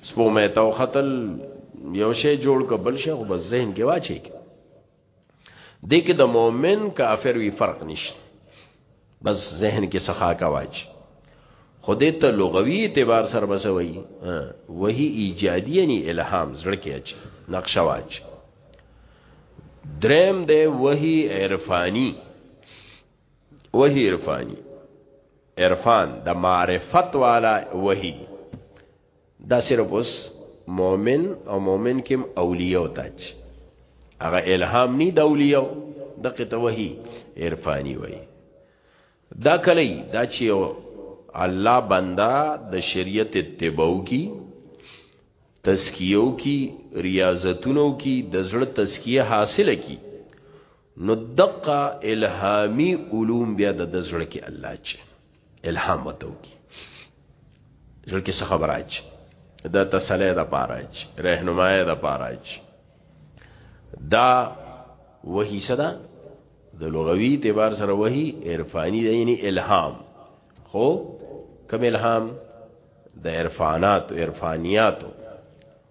Speaker 1: سپو مې تو خطل یو شی جوړ ک بل شی خو بس ذهن کې واچي دې کې د مؤمن کافر وی فرق نشته بس ذهن کې سخا کا واچي خدای ته لغوي اعتبار سره بس وای وਹੀ ایجادی یعنی الهام زړه کې اچي نقشه واچي دریم دی وਹੀ عرفانی وحی عرفانی عرفان د معرفت والا وحی دا صرف اوس مؤمن او مؤمن کې اولیاء او تاج هغه الهام ني د اولیاء دغه ته وحی عرفانی وای دا کلی دا چې الله بندا د شریعت اتباعو کی تزکیو کی ریاضتونو کی د زړه تزکیه حاصله کی نو دقه الهامي علوم بیا د زړه کې الله چې الهام وتو کی زړه کې څه خبره اچي د تسلی د پاره اچي رهنمایي د پاره اچي دا وਹੀ صدا د لغوي اعتبار سره وਹੀ عرفاني دی یعنی الهام خو کوم الهام د عرفانات عرفانياتو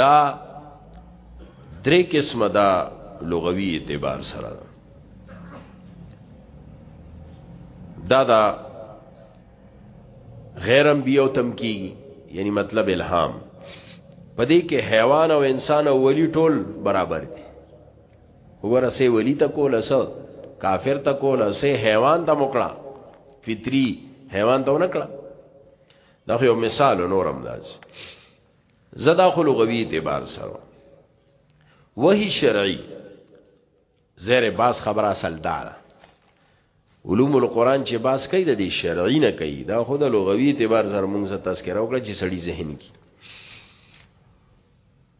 Speaker 1: دا درې قسمه دا لغوي اعتبار سره ده دا دا غیر انبیو تم کی یعنی مطلب الهام پدې کې حیوان او انسان او ولی ټول برابر دي ورسه ولی ته کول اس کافر ته کول اس حیوان ته مکړه فطری حیوان ته نکړه دا یو مثال نورم داس زدا خو لغوي اعتبار سره وਹੀ شرعي زیر باس خبر اصل دار علوم القرآن چې باس کوي د شرعي نه کوي دا خو د لغوي اعتبار سره مونږه تذکرہ وکړه چې سړی ذهن کې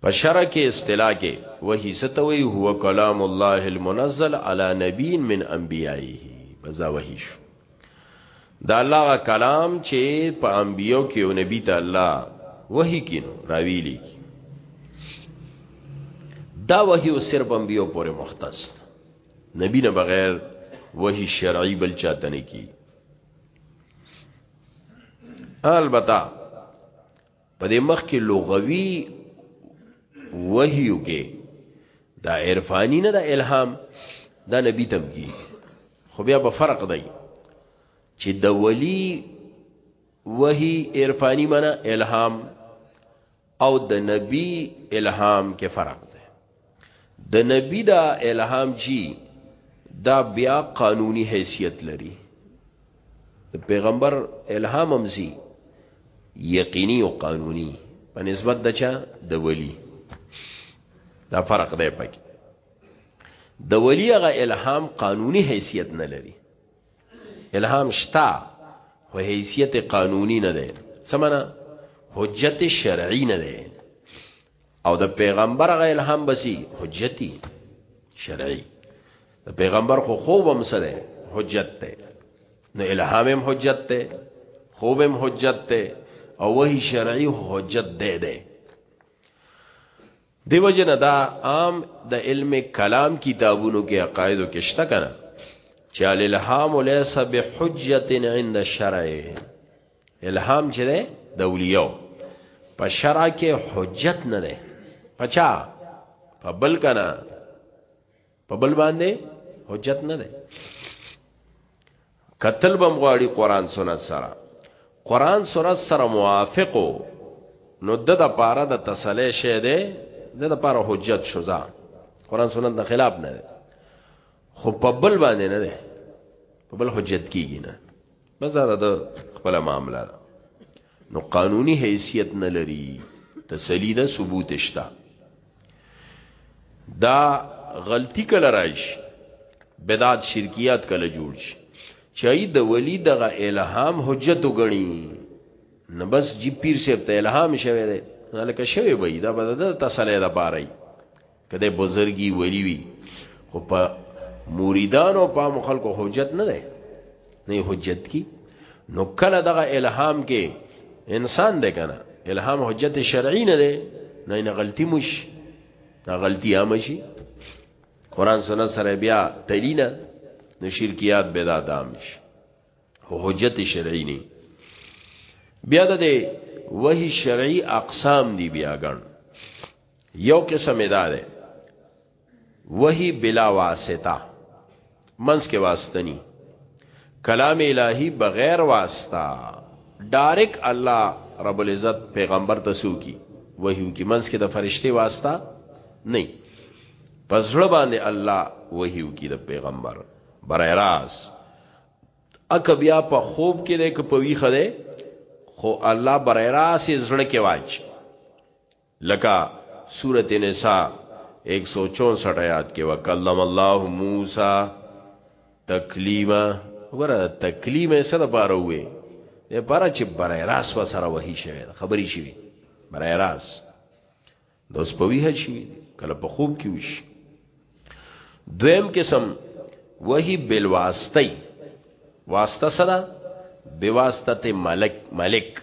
Speaker 1: په شرع کې اصطلاح کې وحی ستوي هو کلام الله المنزل علی نبی من انبیائه بس دا وحی شو دا الله کلام چې په انبیو کې او نبی ته الله وحی کینو راوی لیکي دا وحی او صرف انبیو پورې مختص نبی نه بغیر وحی شرعی بل چاته نه کی البته په دې مخ کې لغوي وحیو کې دا عرفانی نه دا الهام دا نبی تم کی خو بیا به فرق دی چې د ولی وحی عرفانی معنی الهام او د نبی الهام کې فرق د نبی دا الهام جی دا بیا قانونی حیثیت لري د پیغمبر الهام هم زی یقینی او قانونی په نسبت د چا د ولی دا فرق دی پکې د ولی هغه الهام قانونی حیثیت نه لري الهام شتا خو حیثیت قانونی نه دی سمنا حجت شرعی نه دی او د پیغمبر غ الهام بسی حجتی شرعی د پیغمبر خو خوب هم سره حجت ته نو الهام هم حجت ته خوب هم حجت ته او وحی شرعی حجت ده ده دیو جن دا عام د علم کلام کتابونو کې عقایدو کې شته کنه چې الهام ليس بحجت عند الشرع الهام چې ده د اولیاء په شرع کې حجت نه ده پچا په بل کنا په بل باندې حجت نه ده قتل بم غواړي قران سنت سره قران سنت سره موافقو نو د د پاره د تسلی شه ده د د پاره حجت شوزا قران سنت د خلاف نه ده خو په بل باندې نه ده په بل حجت کیږي نه بس دا د خپل معاملې ده نو قانوني حیثیت نه لري تسلی ده ثبوت شته دا غلطی کله راشي بدعت شرکیات کله جوړ شي چای د ولی دغه الهام حجت وګڼي نه بس جی پیر صاحب ته الهام شوه دی لکه شوه به دا بده تسلی ده باري کده بزرګي ولی وی خو په مریدان او په مخالکو حجت نه ده نه حجت کی نو کله دغه الهام کې انسان ده کنه الهام حجت شرعی نه ده نه نه غلطی مش دا غلطی عام شي قران سره سره بیا تلینه نو شرکیات بدعت عام شي او حجت شرعی نه بیا د وحی شرعی اقسام دی بیا ګڼ یو قسم ادا ده وحی بلا واسطه منس کې واسطنی کلام الهی بغیر واسطه ډایرک الله رب العزت پیغمبر ته سو کی وحیو کی منس کې د فرشته واسطه نه پس ځړ باندې الله وحیو کی د پیغمبر برای راز اک بیا په خوب کې ده ک په ویخه ده خو الله برای راز ځړ کې واچ لکه سورة نساء ایک سو چونسټ آیات کې وکلم الله موسی تکلیما وګوره تکلیم یې سره پاره وې د پاره چې برای راس و سره وਹੀ شوی خبري شوی برای راس دوس په ویه شوی کله په خوب کې وش دویم قسم وਹੀ بالواسطه واسطه سره بواسطه ملک ملک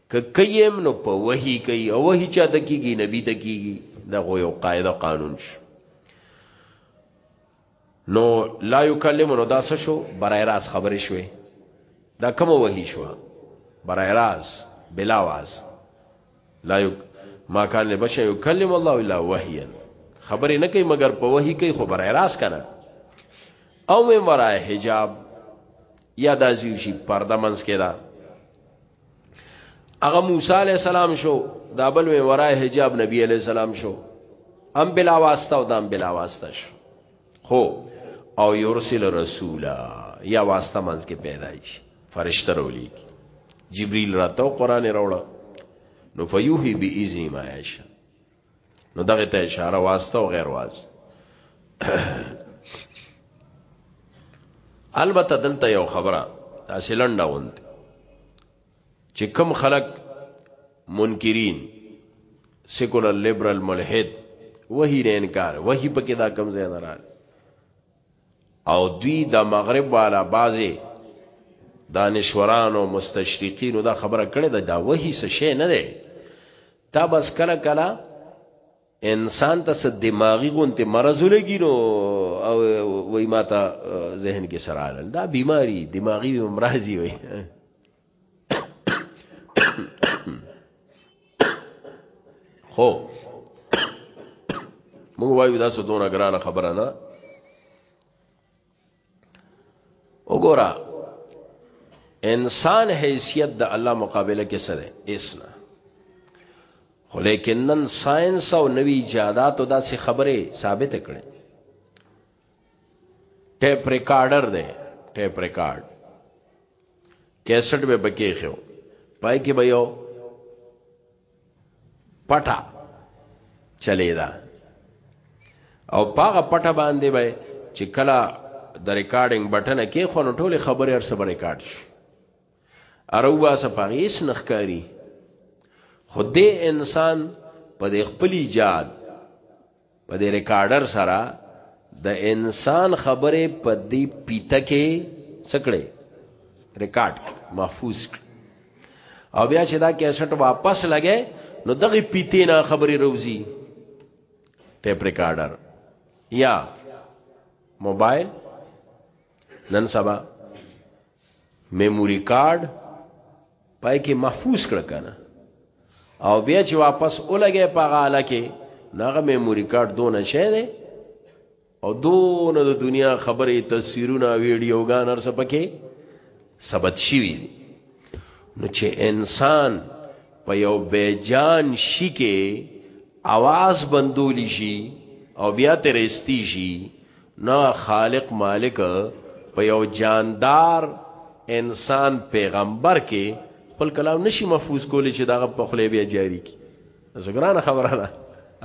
Speaker 1: که کوي هم نو په وحي کوي او وحي چا ته کیږي نبی ته کیږي دا خو یو قاعده قانون شو نو لا یکلم نو دا څه شو برای راز خبرې شوې دا کوم وحي شو برای راز بلا واز لا یو ما کان له بشه یکلم الله الا وحیا خبرې نه کوي مګر په وحي کوي خو برای راز کنه او مې ورای حجاب یا دازیو شي پرده منس کې دا هغه موسی علی السلام شو دا بل وی ورای حجاب نبی علی السلام شو هم بلا واسطه او دام بلا واسطه شو خو او یرسل رسولا یا واسطه منځ کې پیدا شي فرشتہ رولی جبريل راته قران راوړ نو فیوهی باذن ما یشا نو دغه ته اشاره واسطه او غیر واسطه البته دلته یو خبره تاسو لنډه وند چې کم خلک منکرین سیکولر لیبرل ملحد وਹੀ نه انکار وਹੀ پکې دا کم ځای نه راځي او دوی د مغرب والا بازي دانشورانو مستشرقینو دا خبره کړې ده دا وਹੀ څه شی نه دی تا بس کله کله انسان ته څه دماغي غونته مرز لګي نو او وای ماته ذهن کې سراله دا بیماری دماغي مرضی وای خو موږ وایو دا څه دونه ګرانه خبره نه وګوره انسان حیثیت د الله مقابله کې سره اسنا خو لیکن نن ساينس او نوی ایجادات دا سي خبره ثابت کړي ټیپ ریکارډر دی ټیپ ریکارډ کیسټ به بکې خو پای کې به یو پټه چلی دا او پاغه پټه باندې به چې کله د ریکارډینګ بټن کې خو نو ټوله خبره هر څه ریکارډ شي اروبا سپاریس نخکاری خدای انسان په خپل ایجاد په دې ریکارډر سره د انسان خبره په دې پیته کې سکړې ریکارډ محفوظ کړ او بیا چې دا کیسټ واپس لګې نو دغه پیته نه خبره روزي ټیپ ریکارډر یا موبایل نن سبا میموري کارت پای کې محفوظ کړ کنه او بیا چې واپس ولګې په غاله کې ناغه میموري کارت دونه شې ده او دونه د دنیا خبرې تصویرونه ویډیوګان هر څه پکې ثبت شوی نو چې انسان په یو بیجان شي کې आवाज بندول شي او بیا ترستی شي نه خالق مالک په یو جاندار انسان پیغمبر کې خپل کلام نشي محفوظ کولی چې داغه په خلی بیا جاری کی زګران خبره ده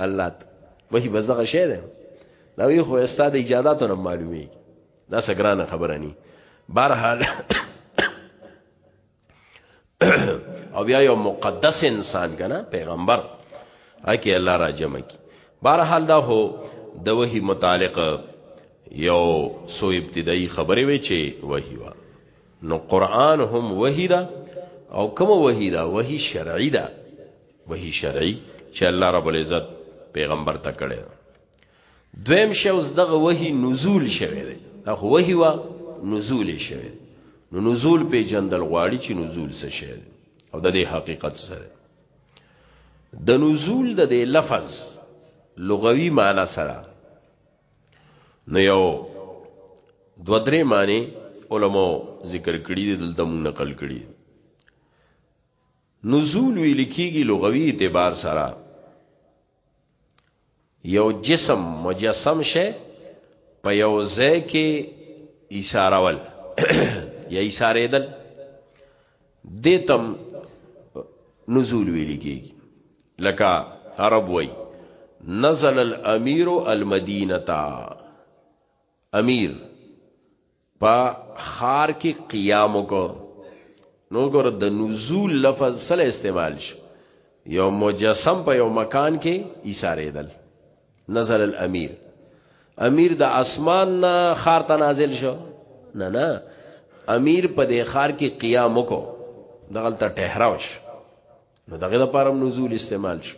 Speaker 1: الله ته وਹੀ بس دغه شی ده دا وی خو استاد اجازه ته معلومی دا سګران خبره ني بهرحال او بیا یو مقدس انسان کنه پیغمبر اکی الله را جمع کی بهرحال دا هو د وحی متعلق یو سو ابتدایي خبره وی چې وحی وا نو قران هم وحی دا او کوم وحی دا وحی شرعی دا وحی شرعی چې الله رب العزت پیغمبر ته کړی دویم شوز دغه وحی نزول شوه دی دا خو وحی وا نزول شوه نو نزول په جندل غواړي چې نزول څه شي او د دې حقیقت سره د نزول د دې لفظ لغوي معنی سره نو یو دو درې معنی علماء ذکر کړی دي دلته مون نقل کړی نزول وی لیکيږي لغوي اعتبار سره یو جسم مجسم شي په یو ځای کې اشارول یا اشارېدل دتم نزول ویل کیږي لکه عرب وای نزل الامیر المدینه امیر په خار کې قیام وکړو نو ګور د نزول لفظ سره استعمال شو یو مجسم په یو مکان کې ایثاریدل نزل الامیر امیر د اسمان نه خار ته نازل شو نه نه امیر په دې خار کې قیام وکړو دغلت ټهراو شو نو دغه لپاره نزول استعمال شو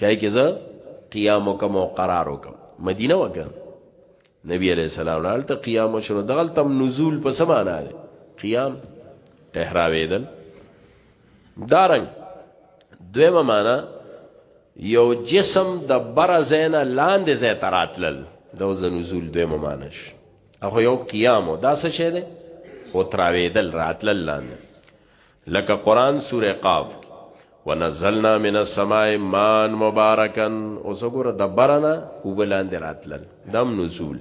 Speaker 1: چای کې زه قیام وکم او قرار وکم مدینه وکم نبی علیہ السلام لالته قیام شروع دغل تم نزول په سمانا دی قیام ټهراویدل دارنګ دویمه معنا یو جسم د بر زینا لاندې زی تراتلل د وز نزول دویمه معنا شي هغه یو قیام دا څه شه دی او تراویدل راتلل لاندې لکه قران سوره قاف کی ونزلنا من السماء ماء مبارکا او زګور د برنا او بلاند راتلل دم نزول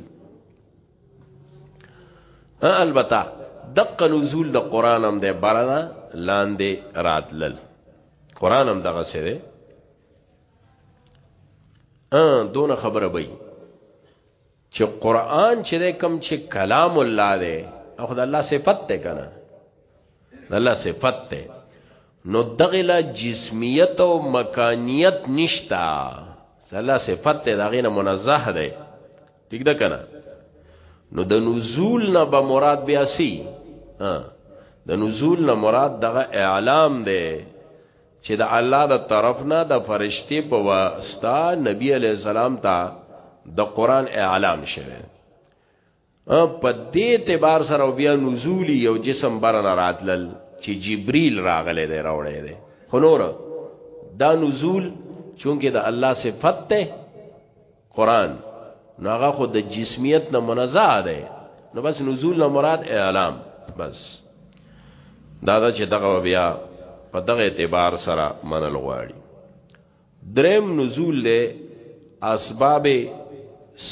Speaker 1: ها البته دق نزول د قران هم د برنا لاندې راتلل قران هم دغه سره ا دون خبره بې چې قران چې کوم چې کلام الله دی او خدای الله صفت ته کنه الله صفت ته نو دغه لا جسمیت او مکانیت نشتا الله صفت ته دغه نه منزه دی ٹھیک ده کنه نو د نزول نه به مراد بیا سی ها د نزول نه مراد دغه اعلام دی چې د الله د طرف نه د فرشتي په واسطه نبی علی السلام ته د قران اعلان شوه په دې اعتبار سره بیا نزولی یو جسم برن راتلل چې جبريل راغله دی راوړې دی خنور دا نزول چونکه د الله صفت ته قرآن نو هغه خو د جسمیت نه منزه ده نو بس نزول نه مراد اعلام بس دا دا چې دغه بیا په دغه اعتبار سره منل غواړي دریم نزول له اسباب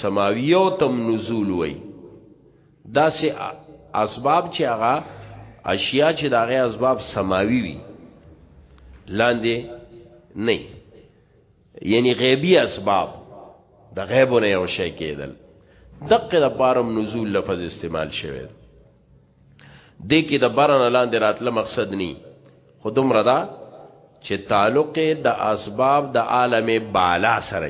Speaker 1: سماویو تم نزول وای دا سه اسباب چې هغه اشیاء چې داغه اسباب سماوی وي لاندې نه یعنی غیبی اسباب د غیبونه یو شی کېدل دقه د بارم نزول لفظ استعمال شوی دی کې د بارن لاندې راتله مقصد ني خودم ردا چې تعلق د اسباب د عالم بالا سره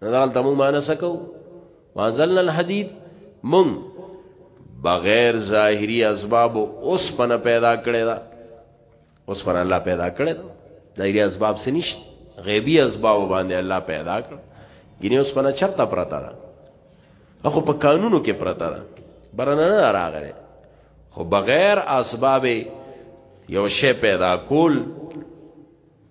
Speaker 1: دغه تمو مان سکو وازلنا الحديد مم بغیر ظاهری اسباب اوس پنه پیدا کړی دا اوس پنه الله پیدا کړی دا ظاهری اسباب سنشت غیبی اسباب باندې الله پیدا کړ ګینه اوس پنه چرته پرتا دا اخو په قانونو کې پرتا دا برنه نه راغره خو بغیر اسباب یو شی پیدا کول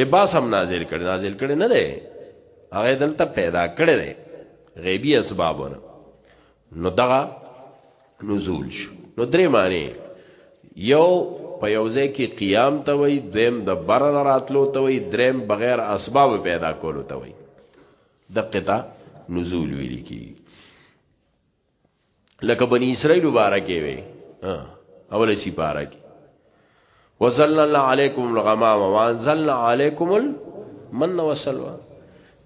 Speaker 1: لباس هم نازل کړي نازل کړي نه دی هغه دلته پیدا کړي دی غیبی اسبابونه نو دغه نزول شو نو درې معنی یو په یو ځای کې قیام ته وای دویم د بر راتلو ته وای دریم بغیر اسباب پیدا کولو ته وای د قطع نزول ویل کی لکه بنی اسرائیل مبارکه وي اوله سی پارا کې وزلنا علیکم الغمام وانزلنا علیکم المن والسلوى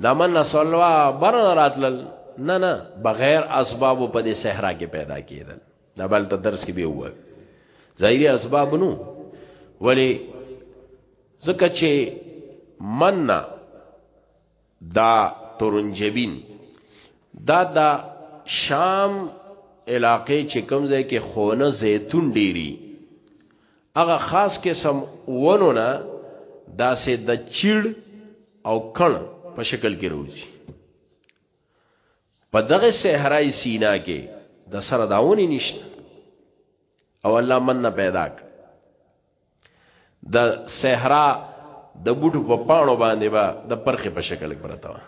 Speaker 1: دا من والسلوى بر راتلل نه نه بغیر اسباب په دې صحرا کې پیدا کېدل دا بل ته درس کې به وو ظاهري اسباب نو ولی زکه چې مننا دا ترنجبین دا دا شام علاقې چې کوم ځای کې خونه زیتون ډيري هغه خاص قسم ونو نه دا سه د چیړ او کڼ په شکل کې راوځي په دغه صحرای سینا کې د سره داونی نشته او الله من نه پیدا کړ د صحرا د بوټو په پاڼو باندې با د پرخه په شکل کې پرتا و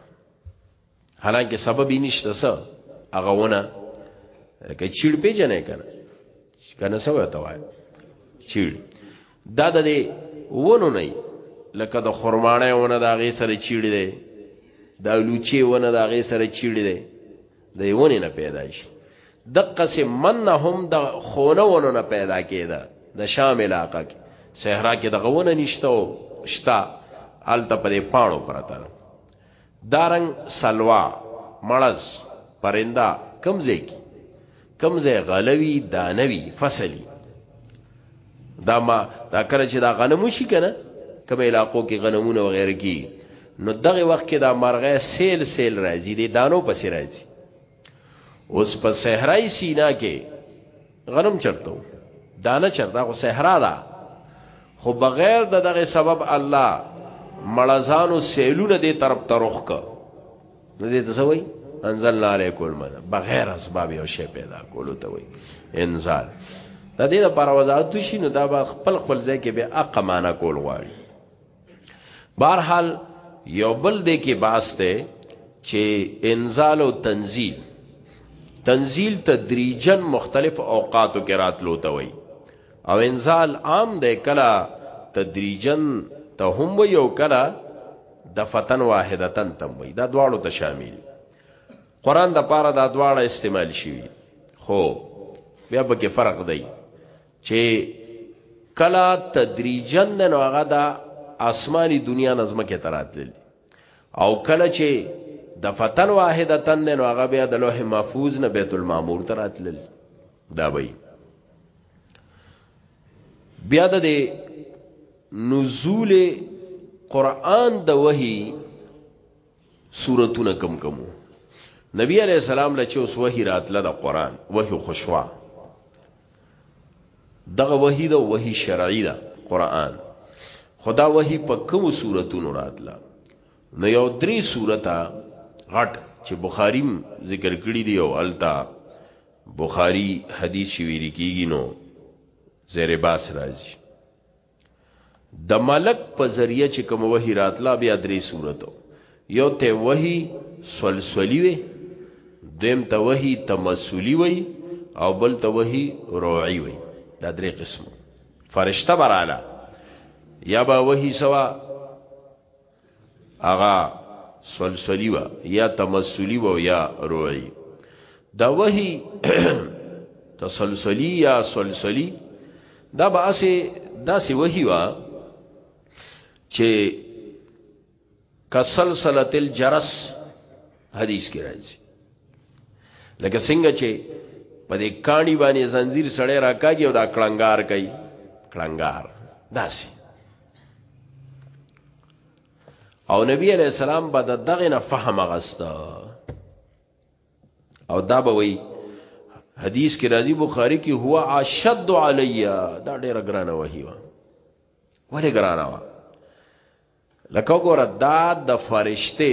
Speaker 1: حالانکه سبب یې نشته څه هغه ونه کې چیړ پیژنې کنه کنه سو ته وای چیړ دا د دې ونو نه لکه د خرمانه ونه دا غي سره چیړ دی دا لوچی ونه دا غي سره چیړ دی د یونی نه پیدا شي د قسم من هم د خونه ونه نه پیدا کېده د شام علاقه کې صحرا کې د غونه نشته او شتا الته پرې پاڼو پرته دارنګ سلوا مړز پرنده کمزې کې کم ځای غله وي دانه وي فصل وي دا ما دا کله چې دا غنمو شي که نه کوم علاقو کې غنمونه وغیره کی نو دغه وخت کې دا مرغه سیل سیل راځي د دانو پسې راځي اوس په صحرای سینا کې غنم چرته دانه چرته خو صحرا ده خو بغیر د دغه سبب الله مړزانو سیلونه دې طرف ته رخ کړ نو دې ته سوي انزلنا علیکم المن بغیر اسباب یو شی پیدا کولو ته وي انزال د دې لپاره وضاحت شي نو دا به خپل خپل ځای کې به اقمانه کول غواړي بهرحال یو بل دې کې باسته چې انزال او تنزیل تنزیل تدریجا مختلف اوقاتو کې راتلو ته وي او انزال عام دی کلا تدریجن ته هم وی او کلا د فتن واحدتن تم وی دا دواړو ته شامل قران د پاره دا دواړه استعمال شي خو بیا به کې فرق دی چې کلا تدریجن نو هغه د آسماني دنیا نظم کې تراتل او کله چې د فتن واحدتن نه نو هغه بیا د لوح محفوظ نه بیت المعمور ته راتلل دا وی بیا د نزول قران د وحی سورتونه کم کمو نبی علیہ السلام لچې اوس وحی راتله د قران وحی خوشوا دغه وحی دا وحی شرعی دا قرآن خدا وحی په کوم صورتونو راتله نو یو درې صورته غټ چې بخاریم ذکر کړی دی او التا بخاری حدیث شویری کیږي نو زیر باس راځي د ملک په ذریعہ چې کوم وحی راتلا بیا درې صورتو یو ته وحی سلسلی وی دیم ته وحی تمثلی وی او بل ته وحی روعی وی دا درې قسمو فرشتہ براله یا با وحی سوا اغا سلسلی و یا تمثلی و یا روعی دا وحی تسلسلی یا سلسلی دا به اسه دا سی وحی وا چې کسلسلت الجرس حدیث کې راځي لکه څنګه چې په دې کاڼي باندې زنجیر سړی راکاږي او دا کړنګار کوي کړنګار داسي او نبی علیہ السلام به د دغه نه فهم غستا او دا به وی حدیث کې راځي بخاری کې هو اشد علیا دا ډیره ګرانه وحی و ولې ګرانه و لکه ګوره دا د فرشته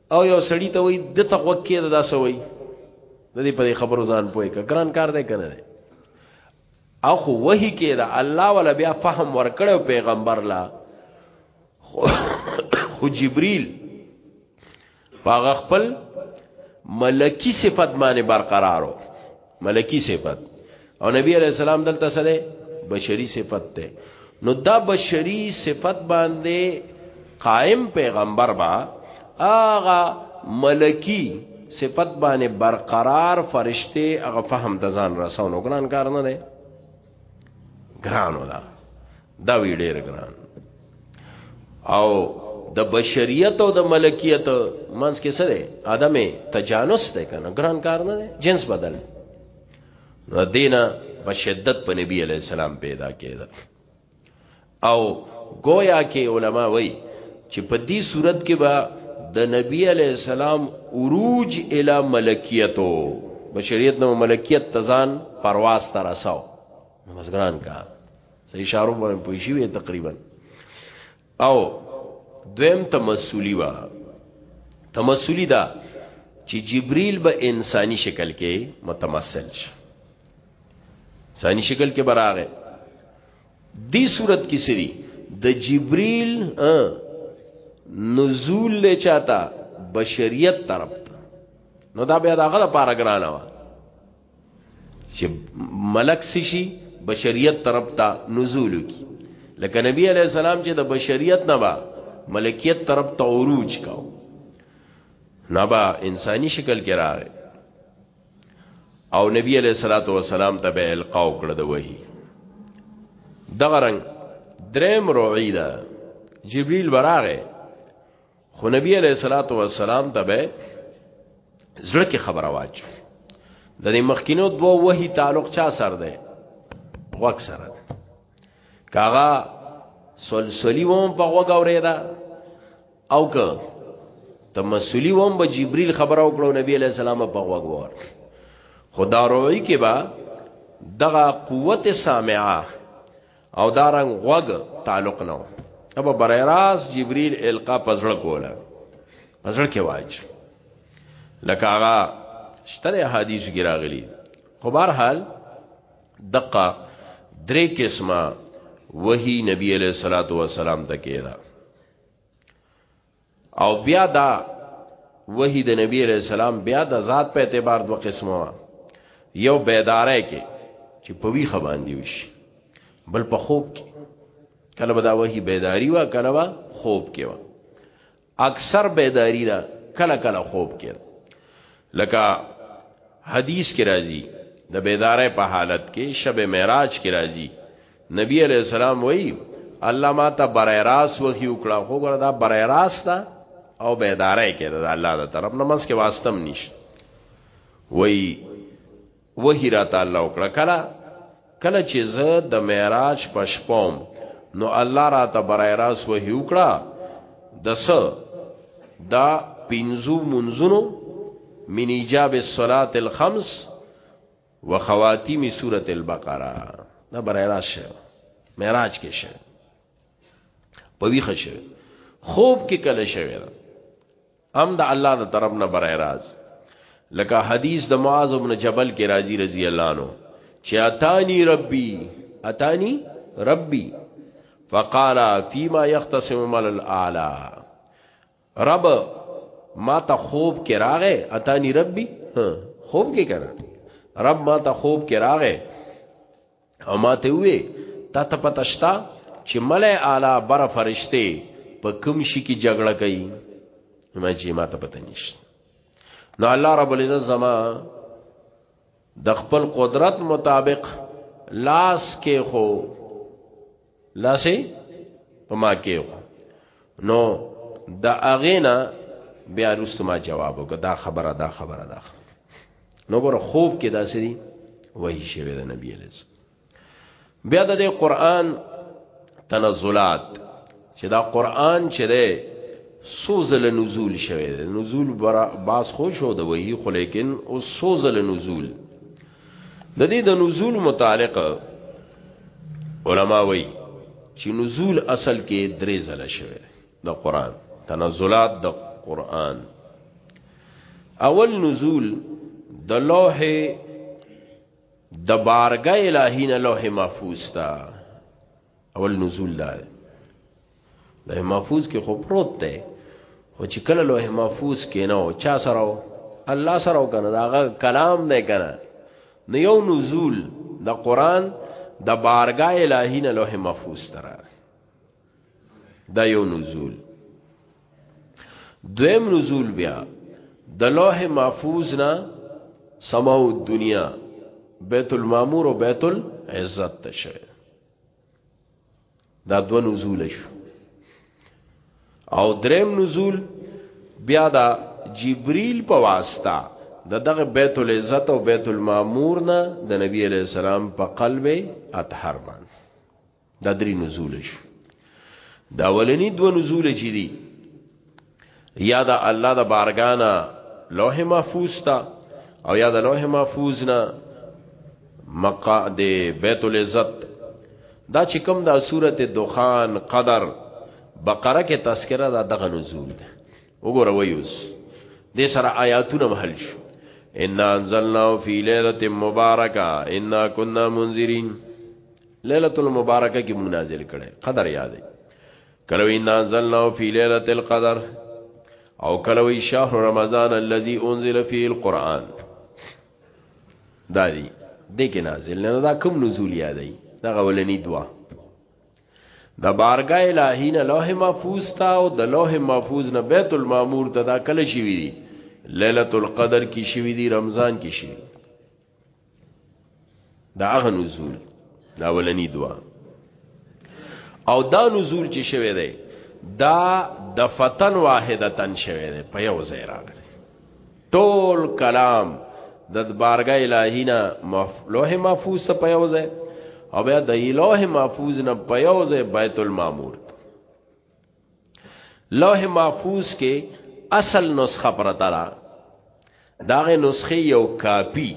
Speaker 1: او یو سړی ته وای د تقوک کې دا سوي د دې په خبرو ځان پوي کا ګران کار دی کنه دی او خو وਹੀ کې دا الله ولا بیا فهم ورکړو پیغمبر لا خو جبريل پاغه خپل ملکی صفت باندې برقرارو ملکی صفت او نبی علیہ السلام دلته سره بشری صفت ته نو دا بشری صفت باندې قائم پیغمبر با آغا ملکی صفت باندې برقرار فرشته هغه فهم د ځان رسونو ګران کار نه دی ګران ولا دا وی ډیر ګران او د بشریت او د ملکیت منځ کې څه دی ادم تجانس دی کنه ګران کار نه دی جنس بدل نو دینه بشدت په نبی علی السلام پیدا کېده او گویا کې علما وای چې په دې صورت کې به د نبی علی السلام عروج الی ملکیتو بشریت نو ملکیت تزان پرواز تر اساو مزګران کا صحیح اشاره باندې پوي شي تقریبا او دویم تمثلی وا تمثلی دا چې جبريل به انساني شکل کې متمثل شي انساني شکل کې براغه دی صورت کې سری د جبريل نزول له چاته بشریت طرف ته نو دا بیا دغه لپاره ګرانه و چې ملک سشي بشریت طرف ته نزول کی لکه نبی علی السلام چې د بشریت نه با ملکیت طرف ته عروج کاو نه با انساني شکل کې راغی او نبی علیہ الصلوۃ والسلام ته به القا وکړه د وحی دغه رنگ دریم روعی دا جبريل براغه خو نبی علیہ الصلوۃ والسلام ته به زړه کې خبره واچ د دې مخکینو دوه وਹੀ تعلق چا سره ده وک سره ده کاغه سلسلی ووم په وګورې ده او که ته مسولی ووم به جبريل خبره وکړو نبی علیہ السلام په وګور خدا روي کې با دغه قوت سامعه او دارنګ غوګ تعلق نه و ابا برایراس جبريل القا پزړه کوله پزړه کې واج لکه هغه شتره حدیث کې راغلي خو بهر حال دقه درې قسمه وਹੀ نبی علیہ الصلوۃ والسلام ته کېده او بیا دا وحی د نبی علیہ السلام بیا د ذات په اعتبار دو قسمه وا یو بیداره کې چې په وی خباندې وشي بل په خوب کې کله به دا وحی بیداری وا کله به خوب کې وا اکثر بیداری دا کله کله خوب کې لکه حدیث کې راځي د بیداره په حالت کې شب معراج کې راځي نبی علیہ السلام وی الله ما ته برای راس وحی وکړه خو ګره دا برای راس تا او بیدارای کړه دا الله دا طرف نه منس کې واسطم نش وی وحی را تعالی وکړه کله کله چې زه د معراج پښپوم نو الله را ته برای راس وحی وکړه دس دا پینزو منزونو من ایجاب الصلاة الخمس وخواتیم سورة البقره دا برای راست شه معراج کې شه په ویخه شه خوب کې کله شوی دا هم د الله د طرف نه برای راست لکه حدیث د معاذ ابن جبل کې راضی رضی الله عنه چې اتانی ربي اتانی ربي فقال فيما يختصم مال الاعلى رب ما ته خوب کې راغې اتانی ربي خوب کې کنه رب ما ته خوب کې راغې او ما ته وې تا ته پتشتا چې ملای اعلی بر فرشته په کوم شي کې جګړه کوي ما چې ما ته پته نشته نو الله رب العزت زما د خپل قدرت مطابق لاس کې خو لاسه په ما کېو نو د اغینا بیا رستو ما جواب وکړه دا خبره دا خبره دا خبره نو ګوره خوب کې داسې دي وحی شوی د نبی علیس بیا د قرآن تنزلات چې دا قرآن چې ده سوزل نزول شوی ده نزول باس خوش هو د وحی خو لیکن او سوزل نزول د دې د نزول متعلق علما وایي چې نزول اصل کې درې ځله شوی د قران تنزلات د قران اول نزول د لوح د بارګه الهی نه لوح محفوظ تا اول نزول دا دی لوح محفوظ کې خو پروت دی خو چې کله لوح محفوظ کې نه او چا سره او الله سره او کنه داغه کلام نه کنه نو یو نزول د قران د بارګا الهی نه لوح محفوظ ترا دا یو نزول دویم نزول بیا د لوح محفوظ نه سماو دنیا بیت المامور او بیت العزت ته شوی دا دو نزول شو او دریم نزول بیا دا جبريل په واسطه د دغه بیت العزت او بیت المعمور نه د نبی علی السلام په قلب اطهر باندې دا درې نزول شو دا ولنی دو نزول چې دي یا د الله د بارګانا لوح محفوظ تا او یا د لوح محفوظ نه مقا د بیت العزت دا چې کوم د سورته دخان قدر بقره کې تذکرہ دا دغه نزول ده وګوره ویوس دې سره آیاتونه محل شو ان انزلنا فی ليله مبارکه انا كنا منذرین ليله المبارکه کې منازل کړي قدر یادې کلوی نازلنا فی لیلۃ القدر او کلوی شهر رمضان الذی انزل فی القرآن دا دی دګه نازل نه دا کوم نزول یادای دا غولنی دوا د بارګه الہی نه لوح محفوظ تا او د لوح محفوظ نه بیت المعمور ته دا کله شوی دی ليله القدر کی شوی دی رمضان کی شوی دا هغه نزول دا ولنی دوا او دا نزول چې شوه دی دا د فتن واحدتن شوه دی په یو ځای راغلی ټول کلام د بارګه الهینا لوح محفوظ ته په یو ځای او بیا د لوح محفوظ نه په یو ځای بیت المعمور لوح محفوظ کې اصل نسخه پرته را داغه نسخه یو کاپی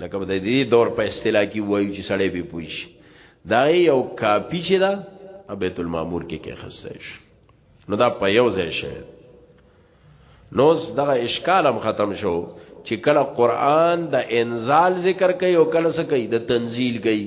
Speaker 1: لکه د دې دور په اصطلاح کې وایو چې سړی به پوښ دا یو کاپی چې دا بیت المعمور کې کې خسته شي نو دا په یو ځای شي نو دغه اشکال هم ختم شو چې کله قران د انزال ذکر کوي او کله څه کوي د تنزيل کوي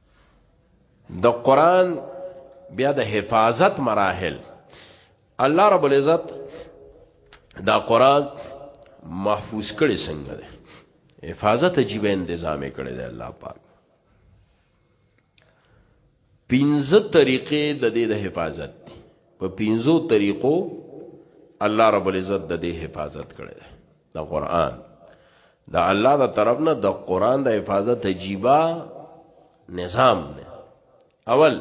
Speaker 1: د قران بیا د حفاظت مراحل الله رب العزت دا قران محفوظ کړي څنګه ده حفاظت عجیب انتظام کړي ده الله پاک پنځه طریقې د دې د حفاظت دي په پنځو طریقو الله رب العزت د دې حفاظت کړي ده د قران د الله د طرف نه د قران د حفاظت تجيبه نظام نه اول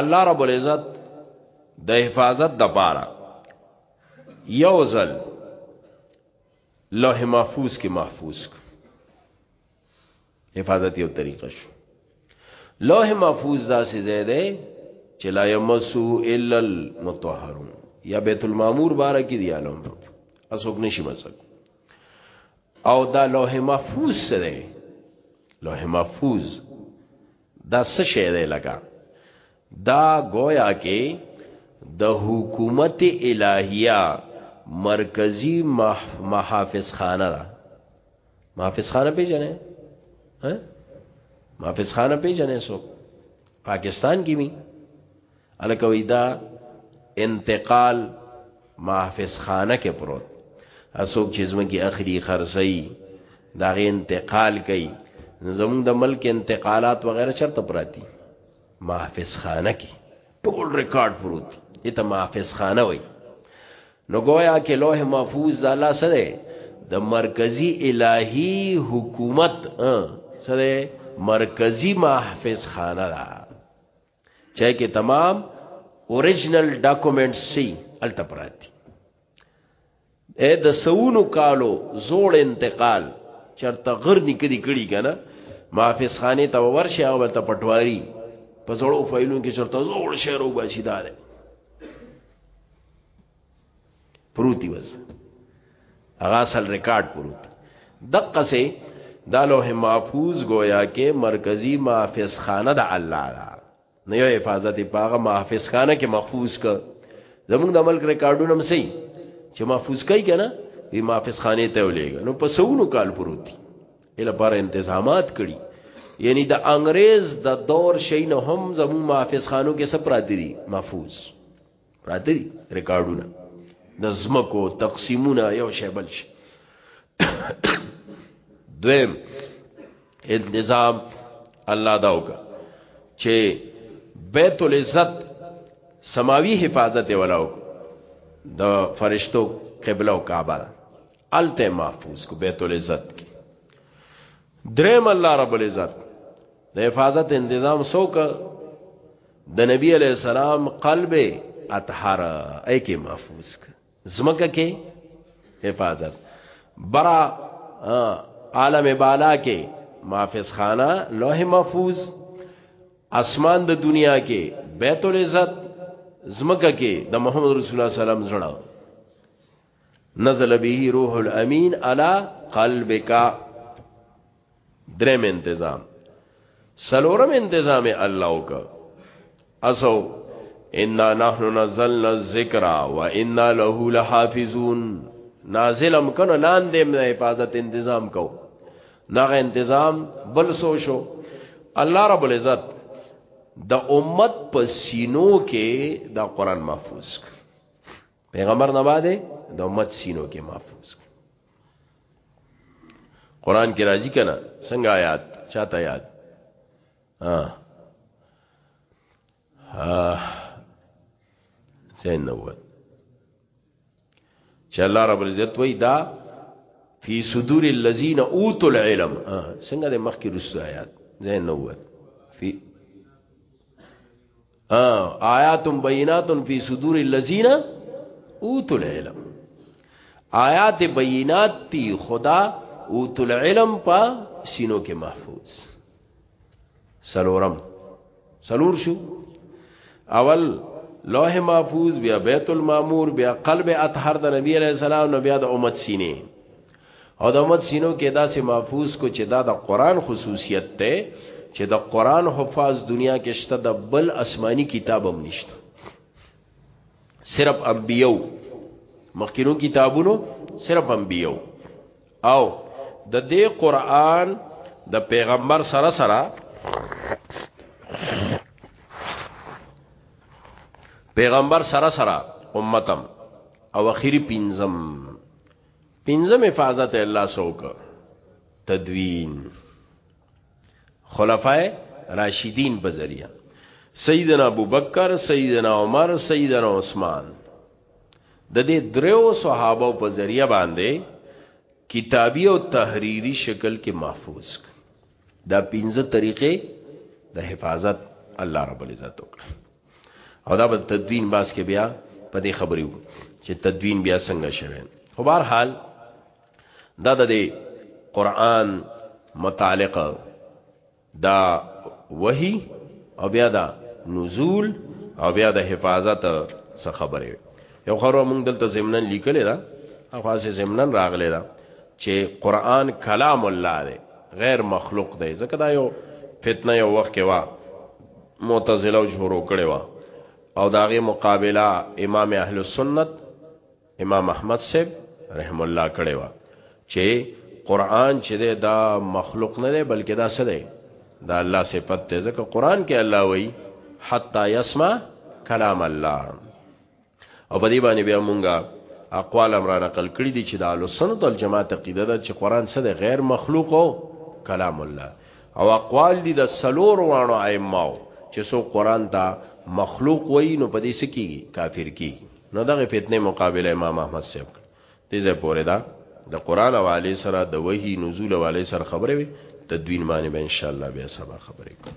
Speaker 1: الله رب العزت د حفاظت د پاره یو ځل لوح محفوظ کې محفوظ حفاظت یو طریقه شو لوح محفوظ داسې ځای دی چې لا یمسو الا المطهرون یا بیت المامور بار کې دی عالم اسوک نشي مسک او دا لوح محفوظ سره لوح محفوظ دا څه شی دی لګا دا گویا کې د حکومت الہیه مرکزی محافظ خانه ده محافظ خان پیژنې ها محافظ خان پیژنې سو پاکستان کې می الکوي دا انتقال محافظ خانه کې پروت اسوک چې زمګي اخري خرسي دا غي انتقال کوي زموږ د ملک انتقالات وغیرہ چرته پراتی محافظ خانه کې ټول ریکارډ پروت دي ته محافظ خانه وای نو گویا کې لوح محفوظ د الله سره د مرکزی الهی حکومت سره مرکزی محافظ خانه را چا کې تمام اوریجنل ډاکومېنټس سي التپراتی اې د سونو کالو زوړ انتقال چرته غر نکدي کړي کنه محافظ خانه ته ورشه او ته پټواري په زړو فایلونو کې چرته زوړ شعر او باسیدار پروتي وز هغه اصل ریکارډ پروت دقه سه دا لوح محفوظ گویا کې مرکزی محافظ خانه د الله نه یو حفاظت په هغه محافظ خانه کې محفوظ ک زمونږ د ملک ریکارډونه هم سي چې محفوظ کوي کنه وی محافظ خانه ته ولېګ نو په سونو کال پروتي اله بار انتظامات کړي یعنی د انګريز د دور شي نه هم زمو محافظ خانو کې سپرات دي محفوظ پراته دي ریکارډونه د زمکو تقسیمونه یو شی بل شي دویم انتظام الله دا وکړه چې بیت العزت سماوی حفاظت ولاو د فرشتو قبله او کعبه الته محفوظ کو بیت العزت کی دریم الله رب العزت د حفاظت انتظام سو ک د نبی علی السلام قلب اطهر ای کې محفوظ ک زمکه کې حفاظت برا عالم بالا کې محافظ خانه لوح محفوظ اسمان د دنیا کې بیت العزت زمکه کې د محمد رسول الله سلام زړه نزل به روح الامین علی قلبک درم انتظام سلورم انتظام الله وک اسو ان نحن نزلنا الذکر وانا له لحافظون نازلم کنه لاندې د حفاظت انتظام کو دغه انتظام بل سو شو الله رب العزت د امت په سینو کې د قران محفوظ کړ پیغمبر نه باندې د امت سینو کې محفوظ کړ قران کې راځي کنه څنګه آیات چاته آیات ها ها سین نو چې الله رب العزت وای دا فی صدور الذین اوتوا العلم څنګه د مخکې رسو آیات زین نو فی آیات بینات فی صدور الذین اوتل علم آیات بینات تی خدا اوتل علم پا سینو کې محفوظ سلورم سلور شو اول لوح محفوظ بیا بیت المامور بیا قلب اطهر د نبی علیہ السلام نو بیا د امت سینې او د امت سینو کې دا سه محفوظ کو چې دا د قران خصوصیت ته چې د قران حفاظ دنیا کې شته د بل آسمانی کتاب هم نشته صرف انبیو مخکینو کتابونو صرف انبیو او د دې قران د پیغمبر سره سره پیغمبر سره سره امتم او اخیری پینزم پنځم حفاظت الله سوک تدوین خلفای راشدین په ذریعہ سیدنا ابوبکر سیدنا عمر سیدنا عثمان د دې دریو صحابه په ذریعہ باندې کتابی او تحریری شکل کې محفوظ دا پنځه طریقې د حفاظت الله رب العزت وکړه او دا به تدوین باس کې بیا په دې خبرې وو چې تدوین بیا څنګه شوه خو بهر حال دا د قران متعلق دا وحی او بیا دا نزول او بیا د حفاظت څخه خبره یو خبره مونږ دلته زمنن لیکل دا خاصه زمنن راغلی دا چې قران کلام الله دی غیر مخلوق دی ځکه دا یو فتنه یو وخت کې وا معتزله جوړو کړي وا او داغه مقابله امام اهل السنت امام احمد صاحب رحم الله کړي وا چې قران چې دا مخلوق نه دی بلکې دا څه دی دا الله صفت دی ځکه قران کې الله وایي حتا يسمع کلام الله او په دې باندې بیا مونږه اقوال امر نقل کړی دي چې د اهل سنت والجماعت عقیده ده چې قران څه ده غیر مخلوق او کلام الله او اقوال دي د سلور وانو ائمه چې سو قران دا مخلوق وای نو په دې سکیږي کافر کی نو دغه فتنه مقابله امام احمد صاحب دې ځای پورې دا د قران حواله سره د وਹੀ نزول حواله سره خبره وي تدوین باندې به ان شاء الله بیا سبا خبرې کوم